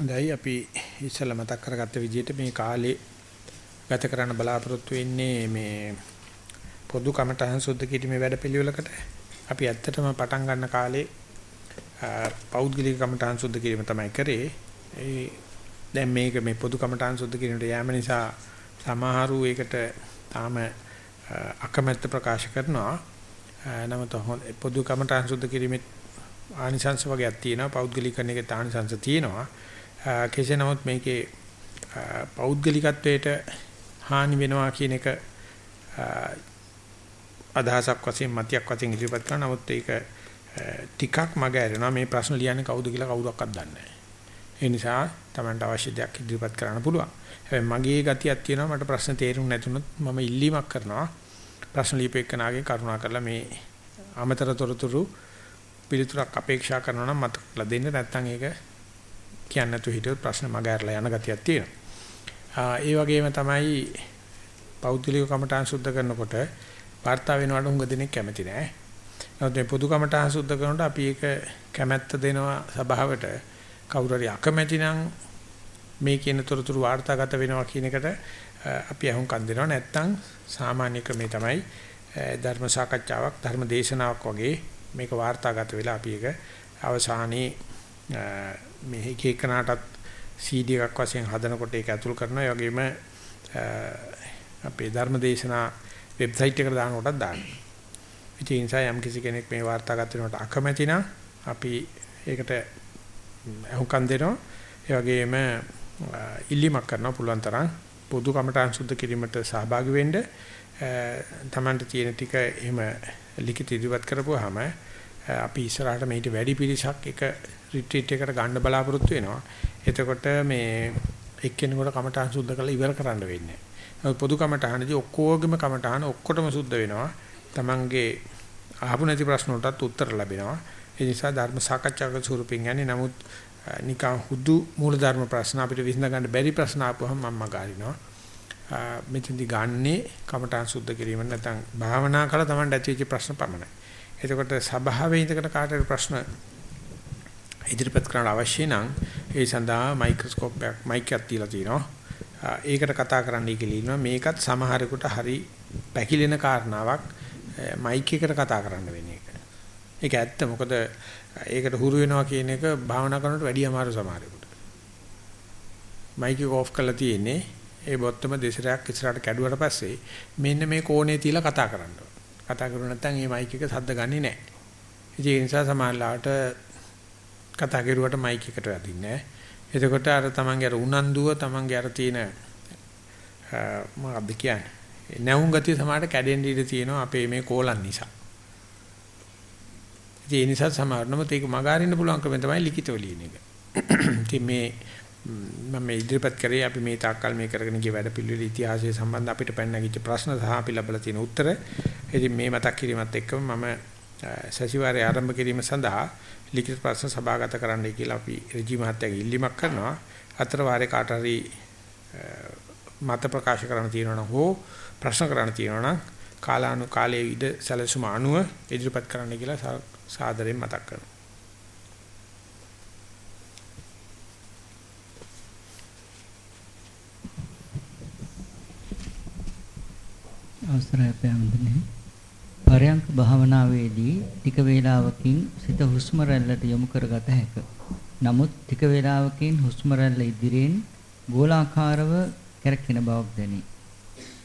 හොඳයි. අපි ඉස්සෙල්ලා මතක් කරගත්ත විදිහට මේ කාලේ ගත කරන්න බලාපොරොත්තු වෙන්නේ මේ පොදු කමටහන් සුද්ධ කිරීමේ වැඩපිළිවෙලකට. අපි ඇත්තටම පටන් ගන්න කාලේ පෞද්ගලික කමටහන් සුද්ධ කිරීම තමයි කරේ. ඒ දැන් මේක මේ පොදු කමටහන් සුද්ධ කිරීමට යෑම නිසා සමහරු ඒකට තාම අකමැත්ත ප්‍රකාශ කරනවා. නමුත් පොදු කමටහන් සුද්ධ කිරීමේ ආනිසංශ වගේක් තියෙනවා. පෞද්ගලිකකරණ එකේ ආනිසංශ තියෙනවා. කෙසේ නමුත් මේකේ පෞද්ගලිකත්වයට හානි වෙනවා කියන එක අදහසක් වශයෙන් මතියක් වශයෙන් ඉදිරිපත් කරනවා නමුත් ඒක ටිකක් මග ඇරෙනවා මේ ප්‍රශ්න ලියන්නේ කවුද කියලා කවුරක්වත් දන්නේ නැහැ. ඒ නිසා Tamanට අවශ්‍ය දෙයක් ඉදිරිපත් කරන්න පුළුවන්. හැබැයි මගේ ගතියක් තියෙනවා මට ප්‍රශ්න තේරුම් නැතුනොත් මම ඉල්ලීමක් කරනවා. ප්‍රශ්න ලියපෙන්නාගේ කරුණා කරලා මේ අමතර තොරතුරු පිළිතුරක් අපේක්ෂා කරනවා නම් මතකලා දෙන්න නැත්නම් ඒක කියන්නේ නැතුව හිටියොත් ප්‍රශ්න මග ඇරලා යන ගතියක් තියෙනවා. ඒ වගේම තමයි පෞද්ගලික කමඨාන් සුද්ධ කරනකොට වාර්තා වෙනවට හුඟ දෙනෙක් කැමති නෑ. නමුත් මේ පොදු කමඨාන් සුද්ධ කරනකොට අපි ඒක කැමැත්ත දෙනවා සභාවට කවුරු හරි අකමැති නම් මේ කියන තොරතුරු වාර්තාගත වෙනවා කියන එකට අපි අහුම්කම් දෙනවා නැත්නම් සාමාන්‍ය ක්‍රමේ තමයි ධර්ම සාකච්ඡාවක් ධර්ම දේශනාවක් වගේ මේක වාර්තාගත වෙලා අපි ඒක අවසානයේ මේ එක එකනටත් CD එකක් වශයෙන් හදනකොට ඒක ඇතුල් කරනවා. ඒ වගේම අපේ ධර්මදේශනා වෙබ්සයිට් එකට දානකොටත් දානවා. ඉතින් ඒ නිසා යම් කිසි කෙනෙක් මේ වාර්තාගත වෙනකොට අකමැති නම් අපි ඒකට අහුම්කම් දෙනවා. ඒ වගේම ඉල්ලීමක් කරනවා පුළුවන් තරම් පොදු කමටහන් සුද්ධ කිරීමට සහභාගී වෙන්න. තමන්ට තියෙන ටික එහෙම ලිඛිත ඉදිරිපත් කරපුවාම අපි ඉස්සරහට මේිට වැඩි පිරිසක් එක රිට්‍රීට් එකකට ගන්න බලාපොරොත්තු වෙනවා. එතකොට මේ එක්කෙනෙකුට කමඨාන් සුද්ධ කරලා ඉවර කරන්න වෙන්නේ. පොදු කමඨානදී ඔක්කොගේම කමඨාන ඔක්කොටම සුද්ධ වෙනවා. Tamange අහපු නැති ප්‍රශ්න වලටත් උත්තර ලැබෙනවා. ඒ නිසා ධර්ම සාකච්ඡාවක ස්වරූපින් යන්නේ නමුත් නිකන් හුදු මූලධර්ම ප්‍රශ්න අපිට විසඳ ගන්න බැරි ප්‍රශ්න ආපුවම මම ගාරිනවා. මෙතෙන්දි ගන්නේ කමඨාන් සුද්ධ කිරීම නැත්නම් භාවනා කළා Tamanට ඇතිවෙච්ච ප්‍රශ්න පමණයි. එතකොට සභාවේ ඉඳගෙන කාටද ප්‍රශ්න ඉදිරිපත් කරන්න අවශ්‍ය නම් ඒ සඳහා මයික්‍රොස්කෝප් එකක් මයික් එකක් තියලා තිනවා. ඒකට කතා කරන්නයි කියලා ඉන්නවා. මේකත් සමහරෙකුට හරි පැකිලෙන කාරණාවක් මයික් එකට කතා කරන්න වෙන එක. ඒක ඇත්ත. මොකද ඒකට හුරු වෙනවා කියන එක භාවනා කරනකොට වැඩි අමාරු සමහරෙකුට. මයික් එක ඕෆ් කරලා තියෙන්නේ ඒ බොත්තම දෙසරයක් ඉස්සරහට කැඩුවට පස්සේ මෙන්න මේ කෝණේ තියලා කතා කරන්න කතා කරුව නැත්නම් මේ මයික් එක සද්ද ගන්නේ නැහැ. ඒ නිසා සමහරලාට කතා කරුවට මයික් එකට වැදින්නේ නැහැ. එතකොට අර තමන්ගේ අර උනන්දුව තමන්ගේ අර තියෙන මොකක්ද කියන්නේ නැවුම් ගතිය සමහරට කැඩෙන්න ඉඩ තියෙනවා අපේ මේ කෝලන් නිසා. ඒ නිසා සමහරනම ඒක මගහරින්න පුළුවන් ක්‍රමය තමයි ලිඛිතව ලියන එක. ඉතින් මේ මම මේ ඉදිරිපත් කරේ අපි මේ තාක්කල් මේ කරගෙන ගිය වැඩ පිළිවෙල ඉතිහාසය සම්බන්ධ අපිට පැන නැගිච්ච ප්‍රශ්න සහ අපි ලැබලා තියෙන උත්තර. ඉතින් මේ මතක් කිරීමත් එක්කම මම සතිವಾರයේ ආරම්භ කිරීම සඳහා ලිඛිත ප්‍රශ්න සභාගත කරන්නයි කියලා අපි රජී මහත්තයාගේ ඉල්ලීමක් කරනවා. අතර වාරේ කාට හරි මත ප්‍රකාශ කරන්න තියෙනවා හෝ ප්‍රශ්න කරන්න තියෙනවා කාලානු කාලයේ ඉද සැලසුම අනුව ඉදිරිපත් කරන්න කියලා සාදරයෙන් මතක් කරනවා. අවසරයි අපේ අම්දනේ පරයන්ක භාවනාවේදී ටික වේලාවකින් සිත හුස්ම රැල්ලට යොමු කරගත හැක. නමුත් ටික වේලාවකින් හුස්ම රැල්ල ඉදිරියෙන් ගෝලාකාරව කැරකෙන බවක් දැනේ.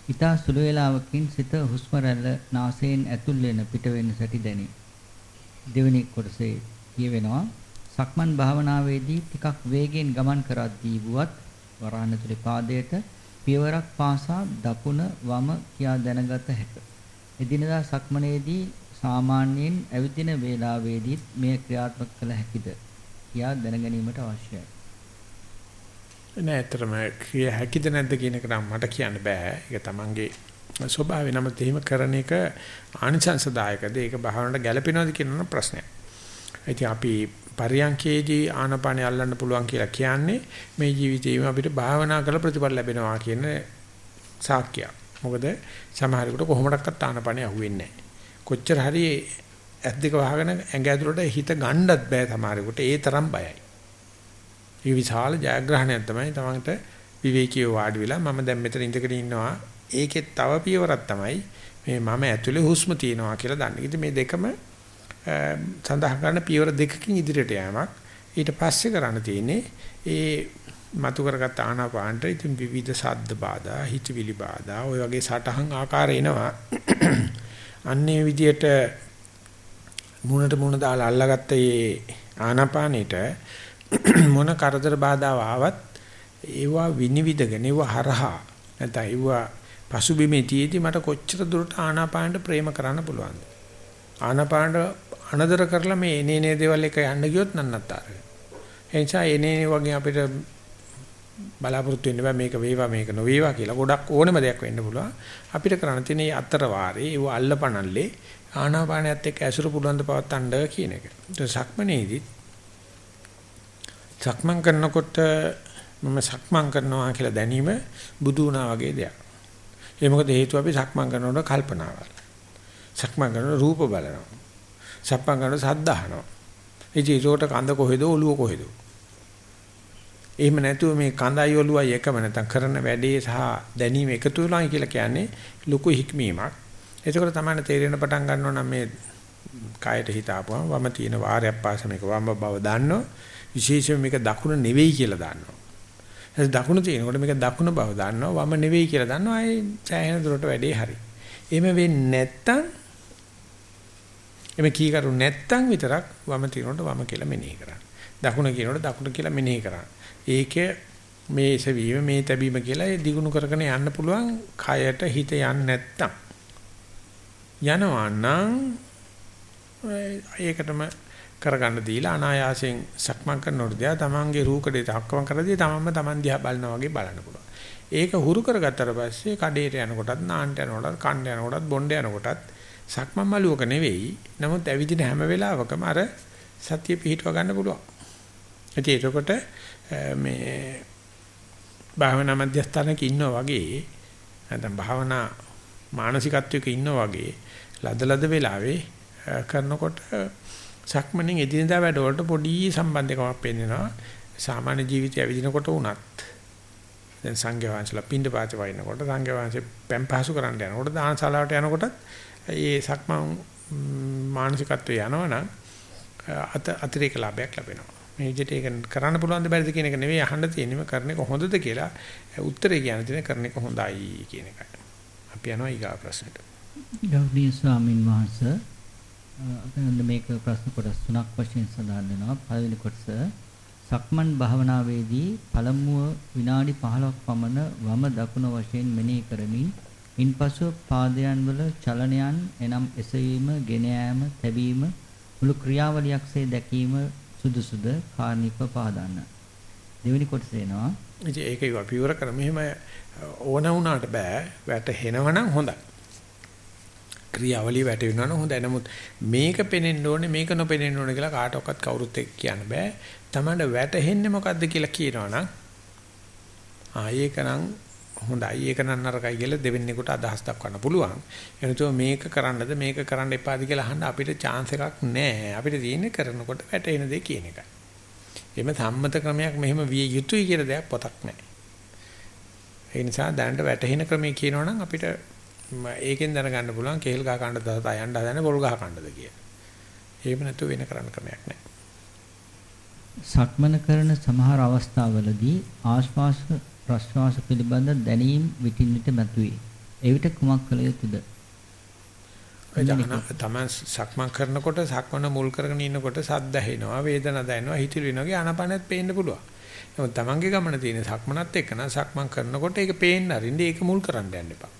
ඊතා සුළු වේලාවකින් සිත හුස්ම රැල්ල නාසයෙන් ඇතුල් වෙන පිට වෙන සැටි දැනේ. දෙවෙනි කොටසේ කියවෙනවා සක්මන් භාවනාවේදී ටිකක් වේගයෙන් ගමන් කරද්දී වුවත් වරාණතුලේ පාදයට පියවරක් පාසා දකුණ වම කියා දැනගත හැකිය. එදිනදා සක්මනේදී සාමාන්‍යයෙන් ඇවිදින වේලාවේදීත් මේ ක්‍රියාත්මක කළ හැකිද කියා දැනගැනීමට අවශ්‍යයි. නෑ ඇත්තටම ක්‍රිය හැකිද නැද්ද කියන එක නම් මට කියන්න බෑ. ඒක තමන්ගේ ස්වභාවය නම් තේම කරන එක ආනිසංසදායකද ඒක භාවනට ගැළපෙනවද කියන ප්‍රශ්නයක්. ඉතින් අපි පරියන්කේදී ආනපානෙ අල්ලන්න පුළුවන් කියලා කියන්නේ මේ ජීවිතේම අපිට භාවනා කරලා ප්‍රතිඵල ලැබෙනවා කියන සාක්කයක්. මොකද සමහරෙකුට කොහොමඩක්වත් ආනපනිය අහුවෙන්නේ නැහැ. කොච්චර හරි ඇස් දෙක වහගෙන ඇඟ ඇතුළට හිත ගන්නත් බෑ සමහරෙකුට ඒ තරම් බයයි. ඒ විශාල ජයග්‍රහණයක් තමයි තමන්ට විවේකීව වාඩි වෙලා මම දැන් මෙතන ඉඳගෙන ඉන්නවා. ඒකෙත් තව පියවරක් තමයි මේ මම ඇතුලේ හුස්ම තියනවා කියලා දන්න. ඉතින් මේ දෙකම සඳහන් කරන පියවර දෙකකින් ඉදිරියට යෑමක්. ඊට පස්සේ කරන්න තියෙන්නේ ඒ මතු කරගත් ආනාපානට ඉතින් විවිධ ශබ්ද බාධා, හිතවිලි බාධා, ওই වගේ සටහන් ආකාර එනවා. අන්නේ විදියට මුණට මුණ දාලා අල්ලගත්ත මේ ආනාපානෙට මොන කරදර බාධා ආවත් ඒවා විනිවිදගෙන ඒවා හරහා නැත්නම් ඒවා පසුබිමේ තියේදී මට කොච්චර දුරට ආනාපානට ප්‍රේම කරන්න පුළුවන්ද ආනාපානට අනදර කරලා මේ එනේ නේ දේවල් එක යන්න ගියොත් නන්නත්තර ඒ නිසා එනේ වගේ අපිට බලාපොරොත්තු වෙන්න බෑ මේක වේවා මේක නොවේවා කියලා ගොඩක් ඕනෙම දෙයක් වෙන්න පුළුවන් අපිට කරන්න තියෙන මේ අතර වාරේ ඒව අල්ලපනල්ලේ ආනාපානයත් එක්ක ඇසුරු පුළුවන් ද පවත්තන්න කියන එක. ඒක සක්මනේදී සක්මන් කරනකොට මම සක්මන් කරනවා කියලා දැනීම බුදු වුණා වගේ දෙයක්. ඒ මොකද හේතුව අපි සක්මන් කරනකොට කල්පනාවල්. සක්මන් කරනකොට රූප බලනවා. සක්මන් කරනකොට සද්ද අහනවා. ඉතින් ඒකට කඳ කොහෙද ඔළුව කොහෙද? එහෙම නැතුව මේ කඳයි ඔළුවයි එකම නැත්නම් කරන වැඩේ සහ දැනීම එකතු වෙනවා කියලා කියන්නේ ලොකු හික්මීමක්. එතකොට තමයි තේරෙන පටන් ගන්නවා නම් මේ කායට හිත ආපුවම වම තියෙන වාරයක් පාස මේක වම බව දන්නෝ විශේෂයෙන් මේක දකුණ නෙවෙයි කියලා දන්නවා. ඒ දකුණ තියෙනකොට මේක දකුණ බව දන්නවා වම නෙවෙයි කියලා දන්නවා. ඒ සෑහෙන දුරට වැඩේ හරි. එහෙම වෙන්නේ නැත්තම් එමෙ කී කරු නැත්තම් විතරක් වම තියෙනකොට වම කියලා මෙනෙහි කරන්න. දකුණ කියනකොට දකුණ කියලා මෙනෙහි කරන්න. ඒකේ මේ එසවීම මේ තැබීම කියලා ඒ දිගුණු කරගෙන යන්න පුළුවන් කයට හිත යන්නේ නැත්තම්. යනවා නම් ඒකටම කරගන්න දීලා අනායාසයෙන් සක්මන් කරනකොට දිහා තමන්ගේ රූකඩේ තක්කම කරදී තමන්ම තමන් දිහා බලනවා වගේ බලන්න පුළුවන්. ඒක හුරු කරගත්තට පස්සේ කඩේට යනකොටත් නාන්න යනකොටත් කන්න යනකොටත් බොණ්ඩ යනකොටත් සක්මන් මළුවක නෙවෙයි. නමුත් ඇවිදින හැම වෙලාවකම අර සතිය පිහිටව ගන්න පුළුවන්. ඉතින් එතකොට මේ භාවනා මධ්‍යස්ථානක ඉන්නා වගේ නැත්නම් භාවනා මානසිකත්වයක ඉන්නා වගේ ලදලද වෙලාවේ කරනකොට සක්මණෙන් එදිනදා වැඩවලට පොඩි සම්බන්ධකමක් පෙන්වෙනවා. සාමාන්‍ය ජීවිතය ඇවිදිනකොට වුණත් දැන් සංඝ වහන්සේලා පින්ඩ පාතේ වයින්කොට සංඝ වහන්සේ පෙම් පහසු කරන්න යනකොට දානශාලාවට යනකොටත් ඒ සක්මන් මානසිකත්වයේ යනවනම් අත අතිරේක ලාභයක් ලැබෙනවා. මේ විදිහට ඒක කරන්න පුළුවන් ද බැරිද කියන එක නෙවෙයි අහන්න තියෙන්නේ කරන එක හොඳද කියලා උත්තරේ කියන දේ කරන එක හොඳයි කියන එකයි. අපි යනවා ඊගා ප්‍රශ්නෙට. ගෞරවනීය ස්වාමින් වහන්සේ අපෙන් මේක ප්‍රශ්න කොටස් තුනක් වශයෙන් සඳහන් වෙනවා. පළවෙනි කොටස සක්මන් භාවනාවේදී පළමුව විනාඩි 15ක් පමණ වම දකුණ වශයෙන් මෙනෙහි කරමින් ඉන්පසු පාදයන් වල චලනයන් එනම් එසවීම, ගෙන යාම, තැබීම මුළු ක්‍රියාවලියක්සේ දැකීම සුදුසුද කාර්නික පාදන්න. දෙවෙනි කොටස එනවා. ඉතින් ඒක විවර කර මෙහෙම ඕන වුණාට බෑ. වැටහෙනවනම් හොඳයි. ක්‍රියාවලිය වැටෙනවා නම් හොඳයි. නමුත් මේක පේනෙන්න ඕනේ මේක නොපෙනෙන්න ඕනේ කියලා කාටවත් කවුරුත් එක්ක කියන්න බෑ. Tamanda වැටෙන්නේ මොකද්ද කියලා කියනවනම් ආ ඒකනම් හොඳයි ඒක නම් නරකයි කියලා දෙවෙන්නේකට අදහස් දක්වන්න පුළුවන්. එනතෝ මේක කරන්නද මේක කරන්න එපාද කියලා අහන්න අපිට chance එකක් නැහැ. අපිට තියෙන්නේ කරනකොට වැටෙන දේ කියන එකයි. එහෙම සම්මත ක්‍රමයක් මෙහෙම විය යුතුයි කියලා දෙයක් පොතක් නැහැ. ඒ නිසා දැනට වැටෙන ක්‍රමයේ කියනවනම් අපිට ඒකෙන් දැනගන්න පුළුවන් කේල් ගහ කන්න දත යන්න හදන පොල් ගහ කන්නද කියලා. එහෙම නැතුව වෙන කරන්න ක්‍රමයක් නැහැ. සක්මන කරන සමහර අවස්ථාවලදී ආශ්වාස ප්‍රශ්වාස පිළිබඳ දැනීම් විටින් විට මතුවේ. එවිට කුමක් කළ යුතුද? තමන් සක්මන් කරනකොට සක්මන මුල් කරගෙන ඉන්නකොට සද්ද ඇහෙනවා වේදනා දැනෙනවා හිතිලි වෙනවා ආනපනෙත් පේන්න පුළුවන්. නමුත් තමන්ගේ ගමන තියෙන සක්මනත් එක්ක නම් සක්මන් කරනකොට ඒක පේන්න අරින්න ඒක මුල් කරන්න යන්න එපා.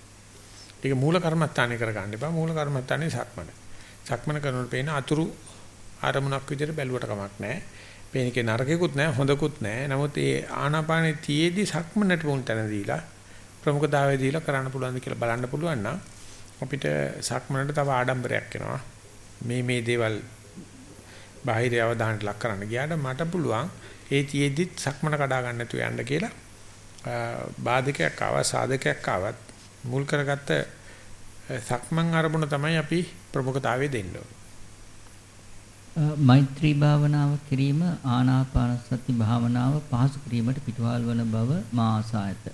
ඒක මූල කර්මස්ථානේ කරගන්න එපා. මූල කර්මස්ථානේ සක්මන. සක්මන කරනකොට පේන අතුරු ආරමුණක් විදිහට බැලුවට කමක් නැහැ. පේන එකේ නරකෙකුත් නැහැ, හොඳකුත් නැහැ. නමුත් ඒ ආනාපානේ තියේදී සක්මනට මුල් තැන දීලා ප්‍රමුඛතාවය දීලා කරන්න පුළුවන්ද කියලා බලන්න පුළුවන් නම් අපිට සක්මනට තව ආඩම්බරයක් එනවා. මේ මේ දේවල් බාහිර අවධානයට ලක් කරන්න ගියාට මට පුළුවන් ඒ තියේදිත් සක්මන කඩා ගන්න නැතුව යන්න කියලා බාධකයක් ආවා සාධකයක් ආවත් මුල් කරගත්ත සක්මන් අරමුණ තමයි අපි ප්‍රමුඛතාවය දෙන්න ඕනේ. මෛත්‍රී භාවනාව කිරීම ආනාපාන සති භාවනාව පහසු කිරීමට පිටුවහල් වන බව මා ආසා ඇත.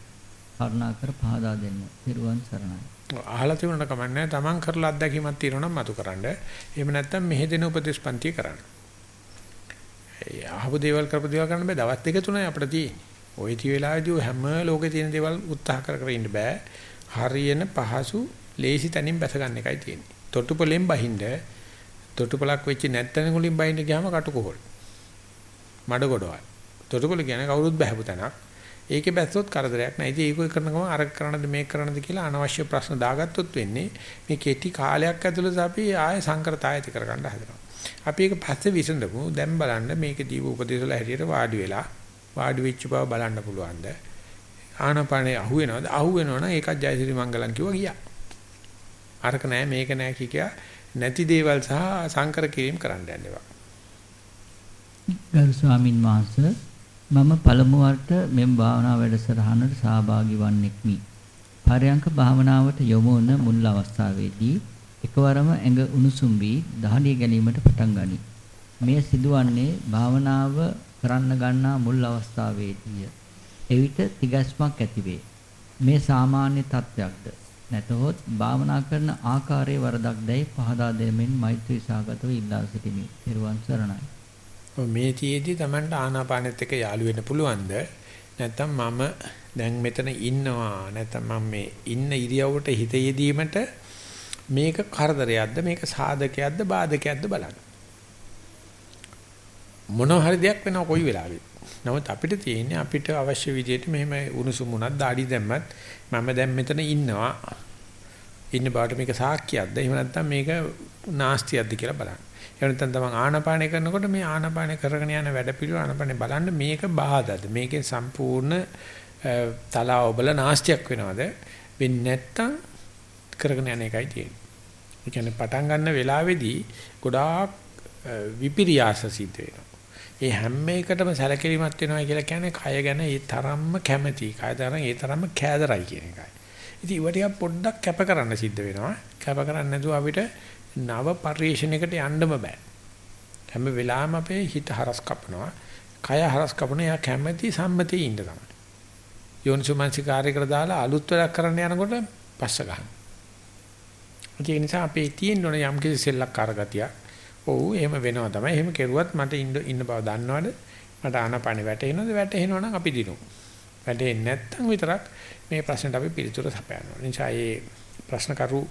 කරුණාකර පහදා දෙන්න. පිරුවන් සරණයි. අහලා තිබුණා කමන්නේ තමන් කරලා අත්දැකීමක් තියෙනවා නම් මතු කරන්න. එහෙම නැත්නම් මෙහෙ දෙන උපදේශපන්ති කරන්න. ඒ අහපු දේවල් කරපු දේවල් කරන්න බෑ. දවස් දෙක තුනයි අපිට තියෙන්නේ. ওই ටි වෙලාවේදී හැම ලෝකේ තියෙන දේවල් උත්සාහ කර කර ඉන්න බෑ. හරියන පහසු ලේසි තැනින් බැස ගන්න එකයි තියෙන්නේ. තොටුපළෙන් බහින්ද තොටුපළක් වෙච්ච නැත්තන වලින් බහින්ද ගියාම කටුකොහල්. මඩ ගොඩවල්. තොටුපළ කියන්නේ කවුරුත් බහැපු තැනක්. ඒකේ බැස්සොත් කරදරයක් නෑ. ඉතින් ඒක කරන ගමන් අර කරනද මේක කරනද කියලා අනවශ්‍ය ප්‍රශ්න දාගත්තොත් වෙන්නේ මේ කෙටි කාලයක් ඇතුළත අපි ආය සංකරතායති කරගන්න හදනවා. අපි ඒක පස්සේ විසඳමු. දැන් බලන්න මේක දීප උපදේශවල හැටියට වාඩි වෙලා වාඩි වෙච්ච බව බලන්න පුළුවන්ද? ආනපනේ අහුවෙනවද? අහුවෙනවනම් ඒකත් ජයසිරි මංගලම් කිව්වා ගියා. අරක නෑ මේක නෑ කිය නැති දේවල් සහ සංකර කිරීම කරන්න යන්නේවා. ගරු ස්වාමින් වහන්සේ මම පළමු වරට මෙම් භාවනා වැඩසටහනට සහභාගී වන්නෙක්මි. පරයන්ක භාවනාවට යොමු වන මුල් අවස්ථාවේදී එකවරම ඇඟ උණුසුම් වී දහඩිය ගැනීමට පටන් ගනී. මෙය සිදුවන්නේ භාවනාව කරන්න ගන්නා මුල් අවස්ථාවේදීය. එවිට තිගැස්මක් ඇතිවේ. මේ සාමාන්‍ය තත්ත්වයක්ද නැතහොත් භාවනා කරන ආකාරයේ වරදක් දැයි පහදා දෙමින් මෛත්‍රී සාගතව ඉල්ලා සිටිමි. ත්වන් සරණයි. මේ තියේදී Tamanට ආනාපානෙත් එක්ක යාළු වෙන්න පුළුවන්ද? නැත්නම් මම දැන් මෙතන ඉන්නවා නැත්නම් මම මේ ඉන්න ඉරියව්වට හිත යෙදීමට මේක කරදරයක්ද මේක සාධකයක්ද බාධකයක්ද බලන්න. මොන හරි දෙයක් වෙනවා කොයි වෙලාවෙත්. නමුත් අපිට තියෙන්නේ අපිට අවශ්‍ය විදිහට මෙහෙම උණුසුම් උනත් দাঁඩි දැම්මත් මම දැන් මෙතන ඉන්නවා. ඉන්න බාට මේක සාක්කියක්ද? එහෙම නැත්නම් මේක නාස්තියක්ද කියලා බලන්න. එහෙම නැත්නම් තමන් ආනාපානය කරනකොට මේ ආනාපානය කරගෙන යන වැඩ පිළිවෙල ආනාපානය බලන්න මේක බාධාද? මේකෙන් සම්පූර්ණ තලා ඔබල නාස්තියක් වෙනවද? වෙන්නේ නැත්නම් කරගෙන යන එකයි තියෙන්නේ. ඒ කියන්නේ පටන් ගන්න වෙලාවේදී ගොඩාක් විපිරියාස සිද්ධ වෙනවා. ඒ හැම එකටම සැලකිලිමත් වෙනවා කියලා කියන්නේ කය ගැන ඒ තරම්ම කැමැති. කය තරම් ඒ තරම්ම කෑදරයි කියන එකයි. ඉතින් ඒව ටික පොඩ්ඩක් කැප කරන්න සිද්ධ වෙනවා. කැප කරන්නේ නැතුව අපිට නව පරිශ්‍රණයකට යන්නම බෑ. හැම වෙලාවෙම අපේ හිත හරස් කපනවා. කය හරස් කපන යා කැමැති සම්මතයේ ඉන්න තමයි. යෝනිසුමංසිකාරයකට දාලා අලුත් වැඩක් කරන්න යනකොට පස්ස ගන්න. ඒ නිසා අපේ තියෙන්න ඕන යම් කිසි සෙල්ලක්කාර ගතියක් ඔව් එහෙම වෙනවා තමයි. එහෙම කෙරුවත් මට ඉන්න ඉන්න බව දන්නවද? මට ආනපනෙ වැටෙනවද? වැටෙනවා නම් අපි දිනු. වැටෙන්නේ නැත්නම් විතරක් මේ ප්‍රශ්නට අපි පිළිතුර සපයනවා. නිසා මේ ප්‍රශ්න කරුට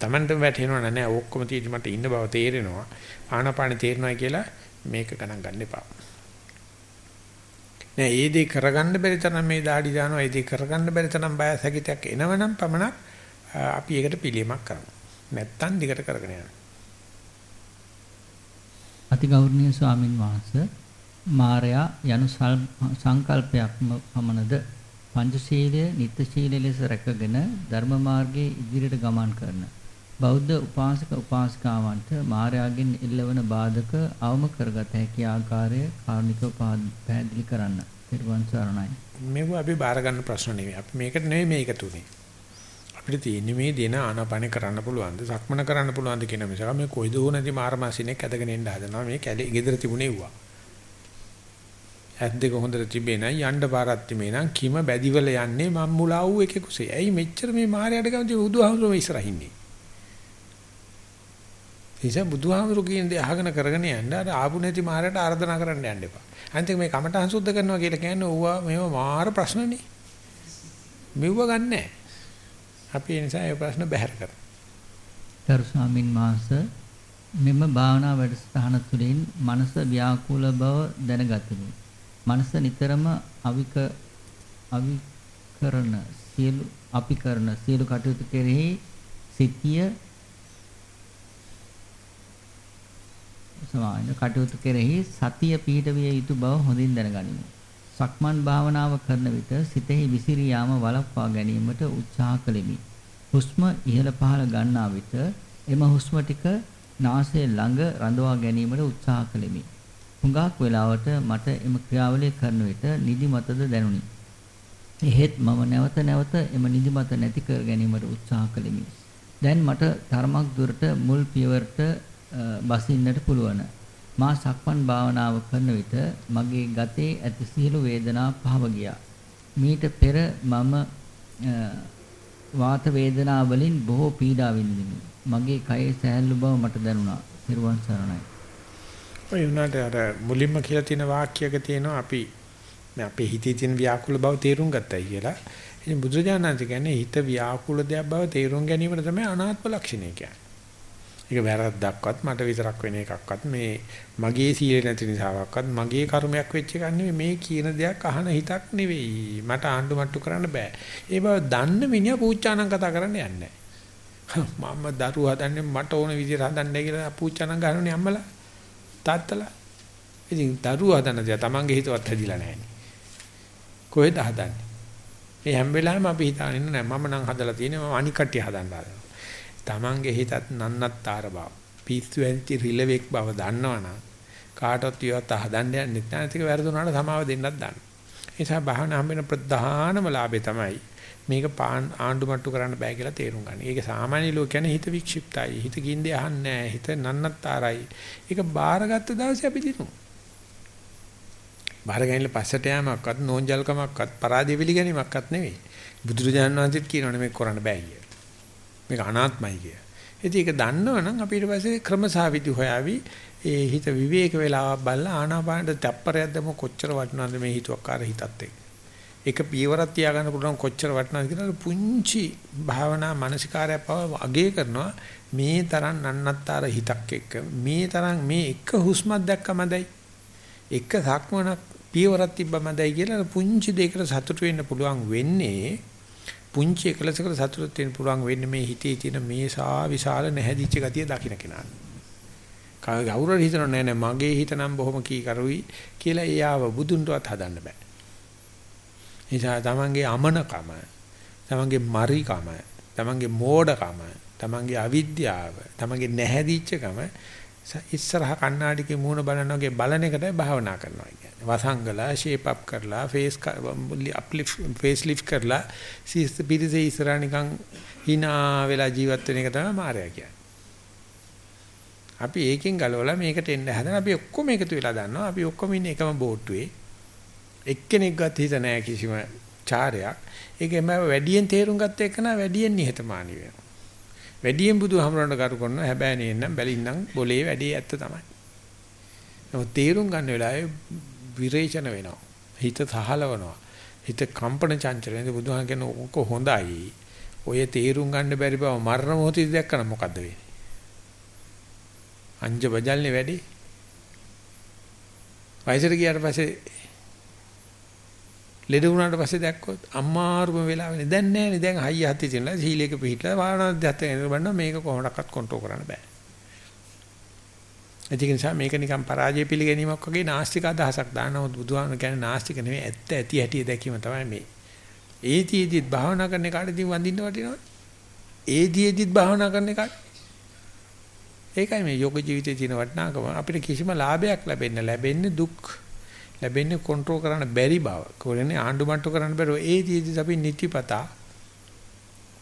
Tamanට වැටෙනව නෑ ඔක්කොම තියෙදි මට ඉන්න බව තේරෙනවා. ආනපනෙ තේරෙනවා කියලා මේක ගණන් ගන්න එපා. නෑ ඒ දේ කරගන්න බැරි තරම් මේ দাঁඩි දානවා. ඒ දේ කරගන්න බැරි තරම් බය සැකිතයක් එනවනම් පමණක් අපි ඒකට පිළියමක් කරනවා. නැත්තම් දිගට කරගෙන යන්න. අතිගෞරවනීය ස්වාමින් වහන්සේ මායя යනු සංකල්පයක්ම පමණද පංචශීලය නිත්‍ය ශීලය ලෙස රැකගෙන ධර්ම මාර්ගයේ ඉදිරියට ගමන් කරන බෞද්ධ උපාසක උපාසිකාවන්ට මායාගෙන් එල්ලවන බාධක අවම කරගත හැකි ආකාරය කාර්නිකව පැහැදිලි කරන්න. ත්‍රිවන් සරණයි. මේක අපි බාර ගන්න ප්‍රශ්න නෙවෙයි. අපි මේකට නෙවෙයි මේක තුනේ. අපිට තියෙන්නේ මේ දෙන ආනාපාන කරන්න පුළුවන්ද සක්මන කරන්න පුළුවන්ද කියන මිසක මේ කොයිද හෝ නැති මාරමාසිනෙක් ඇදගෙන එන්න හදනවා මේ කැලේ ගෙදර තිබුණේ වුණා. ඇස් දෙක හොඳට තිබේ නම් යන්න පාරක් තිබේ නම් කිම බැදිවල යන්නේ මම් මුලා වූ එකේ කුසේ. ඇයි මෙච්චර මේ මාරයට කැමති බුදුහාමුදුරුවෝ ඉස්සරහින්නේ. නිසා බුදුහාමුදුරු කියන දේ අහගෙන කරගෙන යන්න අර ආපු නැති මාරයට ආර්දනා කරන්න යන්න එපා. අනිත් මේ කමටහන් සුද්ධ කරනවා කියලා කියන්නේ ඕවා මේව මාර ප්‍රශ්නනේ. මෙව්ව ගන්නෑ. අපි ඒ නිසා ඒ ප්‍රශ්න බැහැර කරමු. ගරු ස්වාමින් වහන්සේ මෙම භාවනා වැඩසටහන තුළින් මනස ව්‍යාකූල බව දැනගතිමි. මනස නිතරම අවික අවිකරන සියලු අපි කරන සියලු කටයුතු කෙරෙහි සිටිය සමාන කටයුතු කෙරෙහි සතිය පිහිටවිය යුතු බව හොඳින් දැනගනිමු. සක්මන් භාවනාව කරන විට සිතෙහි විසිරී යාම වළක්වා ගැනීමට උත්සාහ කළෙමි. හුස්ම ඉහළ පහළ ගන්නා විට එම හුස්ම ටික නාසයේ ළඟ රඳවා ගැනීමට උත්සාහ කළෙමි. හුඟක් වෙලාවට මට එම ක්‍රියාවලිය කරන විට නිදිමතද දැනුනි. එහෙත් මම නැවත නැවත එම නිදිමත නැති කර ගැනීමට උත්සාහ කළෙමි. දැන් මට තරමක් දුරට මුල් පියවරට බසින්නට පුළුවන්. මා සක්මන් භාවනාව කරන විට මගේ ගතේ ඇති සියලු වේදනා පහව ගියා. මීට පෙර මම වාත වේදනා වලින් බොහෝ පීඩා විඳිමි. මගේ කයේ සැහැල්ලු බව මට දැනුණා. සිරුවන් සරණයි. ඔය උනාට අර මුලින්ම කියලා තියෙන වාක්‍යයක තියෙනවා අපි මේ අපේ හිතේ තියෙන ව්‍යාකූල බව තේරුම් ගත්තයි කියලා. ඉතින් බුදුරජාණන් කියන්නේ හිත ව්‍යාකූල දෙයක් බව තේරුම් ගැනීමට තමයි අනාත්ම ලක්ෂණය කියන්නේ. ඒක වැරද්දක්වත් මට විතරක් වෙන එකක්වත් මේ මගේ සීලේ නැති නිසාවක්වත් මගේ කර්මයක් වෙච්ච එකක් නෙවෙයි මේ කියන දෙයක් අහන හිතක් නෙවෙයි. මට ආණ්ඩු මට්ටු කරන්න බෑ. ඒ බව දන්න මිනිහා පූජානම් කතා කරන්න යන්නේ මම දරුවා හදන්නේ මට ඕන විදිහට හදන්නේ කියලා පූජානම් ගන්නනේ අම්මලා. තාත්තලා. ඉතින් දරුවා හදන දේ තමන්ගේ හිතවත් හැදිලා නැහැ. කොහෙද හදන්නේ? මේ හැම වෙලාවෙම අපි හිතාගෙන ඉන්න නෑ මම නම් හදලා තියෙන්නේ මම අනික් කට්ටිය හදන්න හදනවා. තමන්ගේ හිතත් නන්නත්තර බව. පිස්සු ඇන්ති රිලෙවෙක් බව දන්නවනම් කාටවත් ඉවත් හදන්න යන්නේ නැහැ. ඒක වැරදුනාට සමාව දෙන්නත් දන්න. ඒ නිසා බහන හම්බෙන ප්‍රධානම ලාභය තමයි මේක ආණ්ඩු මට්ටු කරන්න බෑ කියලා තේරුම් ගන්න. ඒක සාමාන්‍ය ලෝක කියන්නේ හිත වික්ෂිප්තයි. හිත ගින්දේ අහන්නේ නැහැ. හිත නන්නත්තරයි. ඒක බාරගත්ත දවසේ අපි දිනුවා. බාර ගැනීම පස්සට යෑමක්වත් නෝන්ජල්කමක්වත් පරාදේ පිළිගැනීමක්වත් නෙවෙයි. බුදුරජාණන් වහන්සේත් කියනවනේ මේක කරන්න බෑ කිය. මේක අනාත්මයි කිය. ඉතින් ඒක දන්නවනම් අපි ඊට පස්සේ ක්‍රමසාවිදි හොයාවි. ඒ හිත විවේක වෙලා බලලා ආනාපානට තප්පරයක් දැම්ම කොච්චර වටිනවද මේ හිතුවක්කාර හිතත් එක්ක. ඒක පියවරක් තියාගන්න පුළුවන් කොච්චර වටිනවද කියලා පුංචි භාවනා මානසිකාරය පව අගේ කරනවා මේ තරම් නන්නත්තර හිතක් එක්ක මේ තරම් මේ එක හුස්මක් දැක්කමදයි එක සක්මනක් පියවරක් තිබ්බමදයි කියලා පුංචි දෙයකට සතුටු වෙන්න පුළුවන් වෙන්නේ පුංචි එකලසකට සතුටු වෙන්න පුළුවන් වෙන්නේ මේ හිතේ තියෙන මේ සා විශාල නැහැදිච්ච ගතිය දකින්න කෙනාට. කවුරු හරි හිතනෝ නෑ නෑ මගේ හිත නම් බොහොම කී කරුයි කියලා එයාව බුදුන්ටවත් හදන්න බෑ. නිසා තමන්ගේ අමනකම, තමන්ගේ මරිකම, තමන්ගේ මෝඩකම, තමන්ගේ අවිද්‍යාව, තමන්ගේ නැහැදිච්චකම ඉස්සරහ කණ්ණාඩිකේ මූණ බලන වගේ බලන එකටයි භාවනා කරනවා කියන්නේ. වසංගලා, ෂේප් අප් කරලා, ෆේස් අප්ලිෆ්ට් ෆේස් ලිෆ්ට් කරලා සීස් පිරිසේ ඉස්සරහ නිකන් hina වෙලා ජීවත් වෙන එක තමයි මායя කියන්නේ. අපි ඒකෙන් ගලවලා මේකට එන්න හදන අපි ඔක්කොම එකතු වෙලා දන්නවා. අපි ඔක්කොම ඉන්නේ එකම බෝට්ටුවේ. එක්කෙනෙක්වත් හිත නැහැ කිසිම චාරයක්. ඒකෙම වැඩියෙන් තේරුම් ගත්ත එක නා වැඩියෙන් නිහතමානී වෙනවා. වැඩියෙන් බුදුහමරණ කරු කරනවා. හැබැයි නේනම් බැලින්නම් બોලේ වැඩි ඇත්ත තමයි. නමුත් තේරුම් ගන්න වෙලාවේ විරේචන වෙනවා. හිත සහලවනවා. හිත කම්පන චංචල වෙනවා. බුදුහාම කියන ඕක හොඳයි. ඔය තේරුම් ගන්න බැරි බව මරණ මොහොතේ දැක්කම මොකද්ද වෙන්නේ? අංජ බජල්නේ වැඩි. වයසට ගියාට පස්සේ ලෙඩ වුණාට පස්සේ දැක්කොත් අම්මාරුම වෙලාවනේ. දැන් නෑනේ. දැන් හයිය හත්ති තියෙනවා. සීලයක පිළිట్లా වාහන දැත එන බන්න මේක කොහොමඩක්වත් කන්ට්‍රෝල් කරන්න බෑ. ඒක නිසා මේක නිකන් පරාජය පිළිගැනීමක් වගේ නාස්තික අදහසක් දානවොත් බුදුහාම කියන්නේ නාස්තික නෙවෙයි ඇත්ත ඇති හැටි දැකීම තමයි මේ. ඒතිෙදිත් භාවනා කරන කාටදී වඳින්න වටිනවද? ඒතිෙදිත් භාවනා කරන කාට? ඒකයි මේ යෝග ජීවිතයේ තියෙන වටිනාකම. අපිට කිසිම ලාභයක් ලැබෙන්න ලැබෙන්නේ දුක්. ලැබෙන්නේ කන්ට්‍රෝල් කරන්න බැරි බව. කොරන්නේ ආණ්ඩු මට්ටු කරන්න බැරුව ඒ දීදී අපි නිතිපතා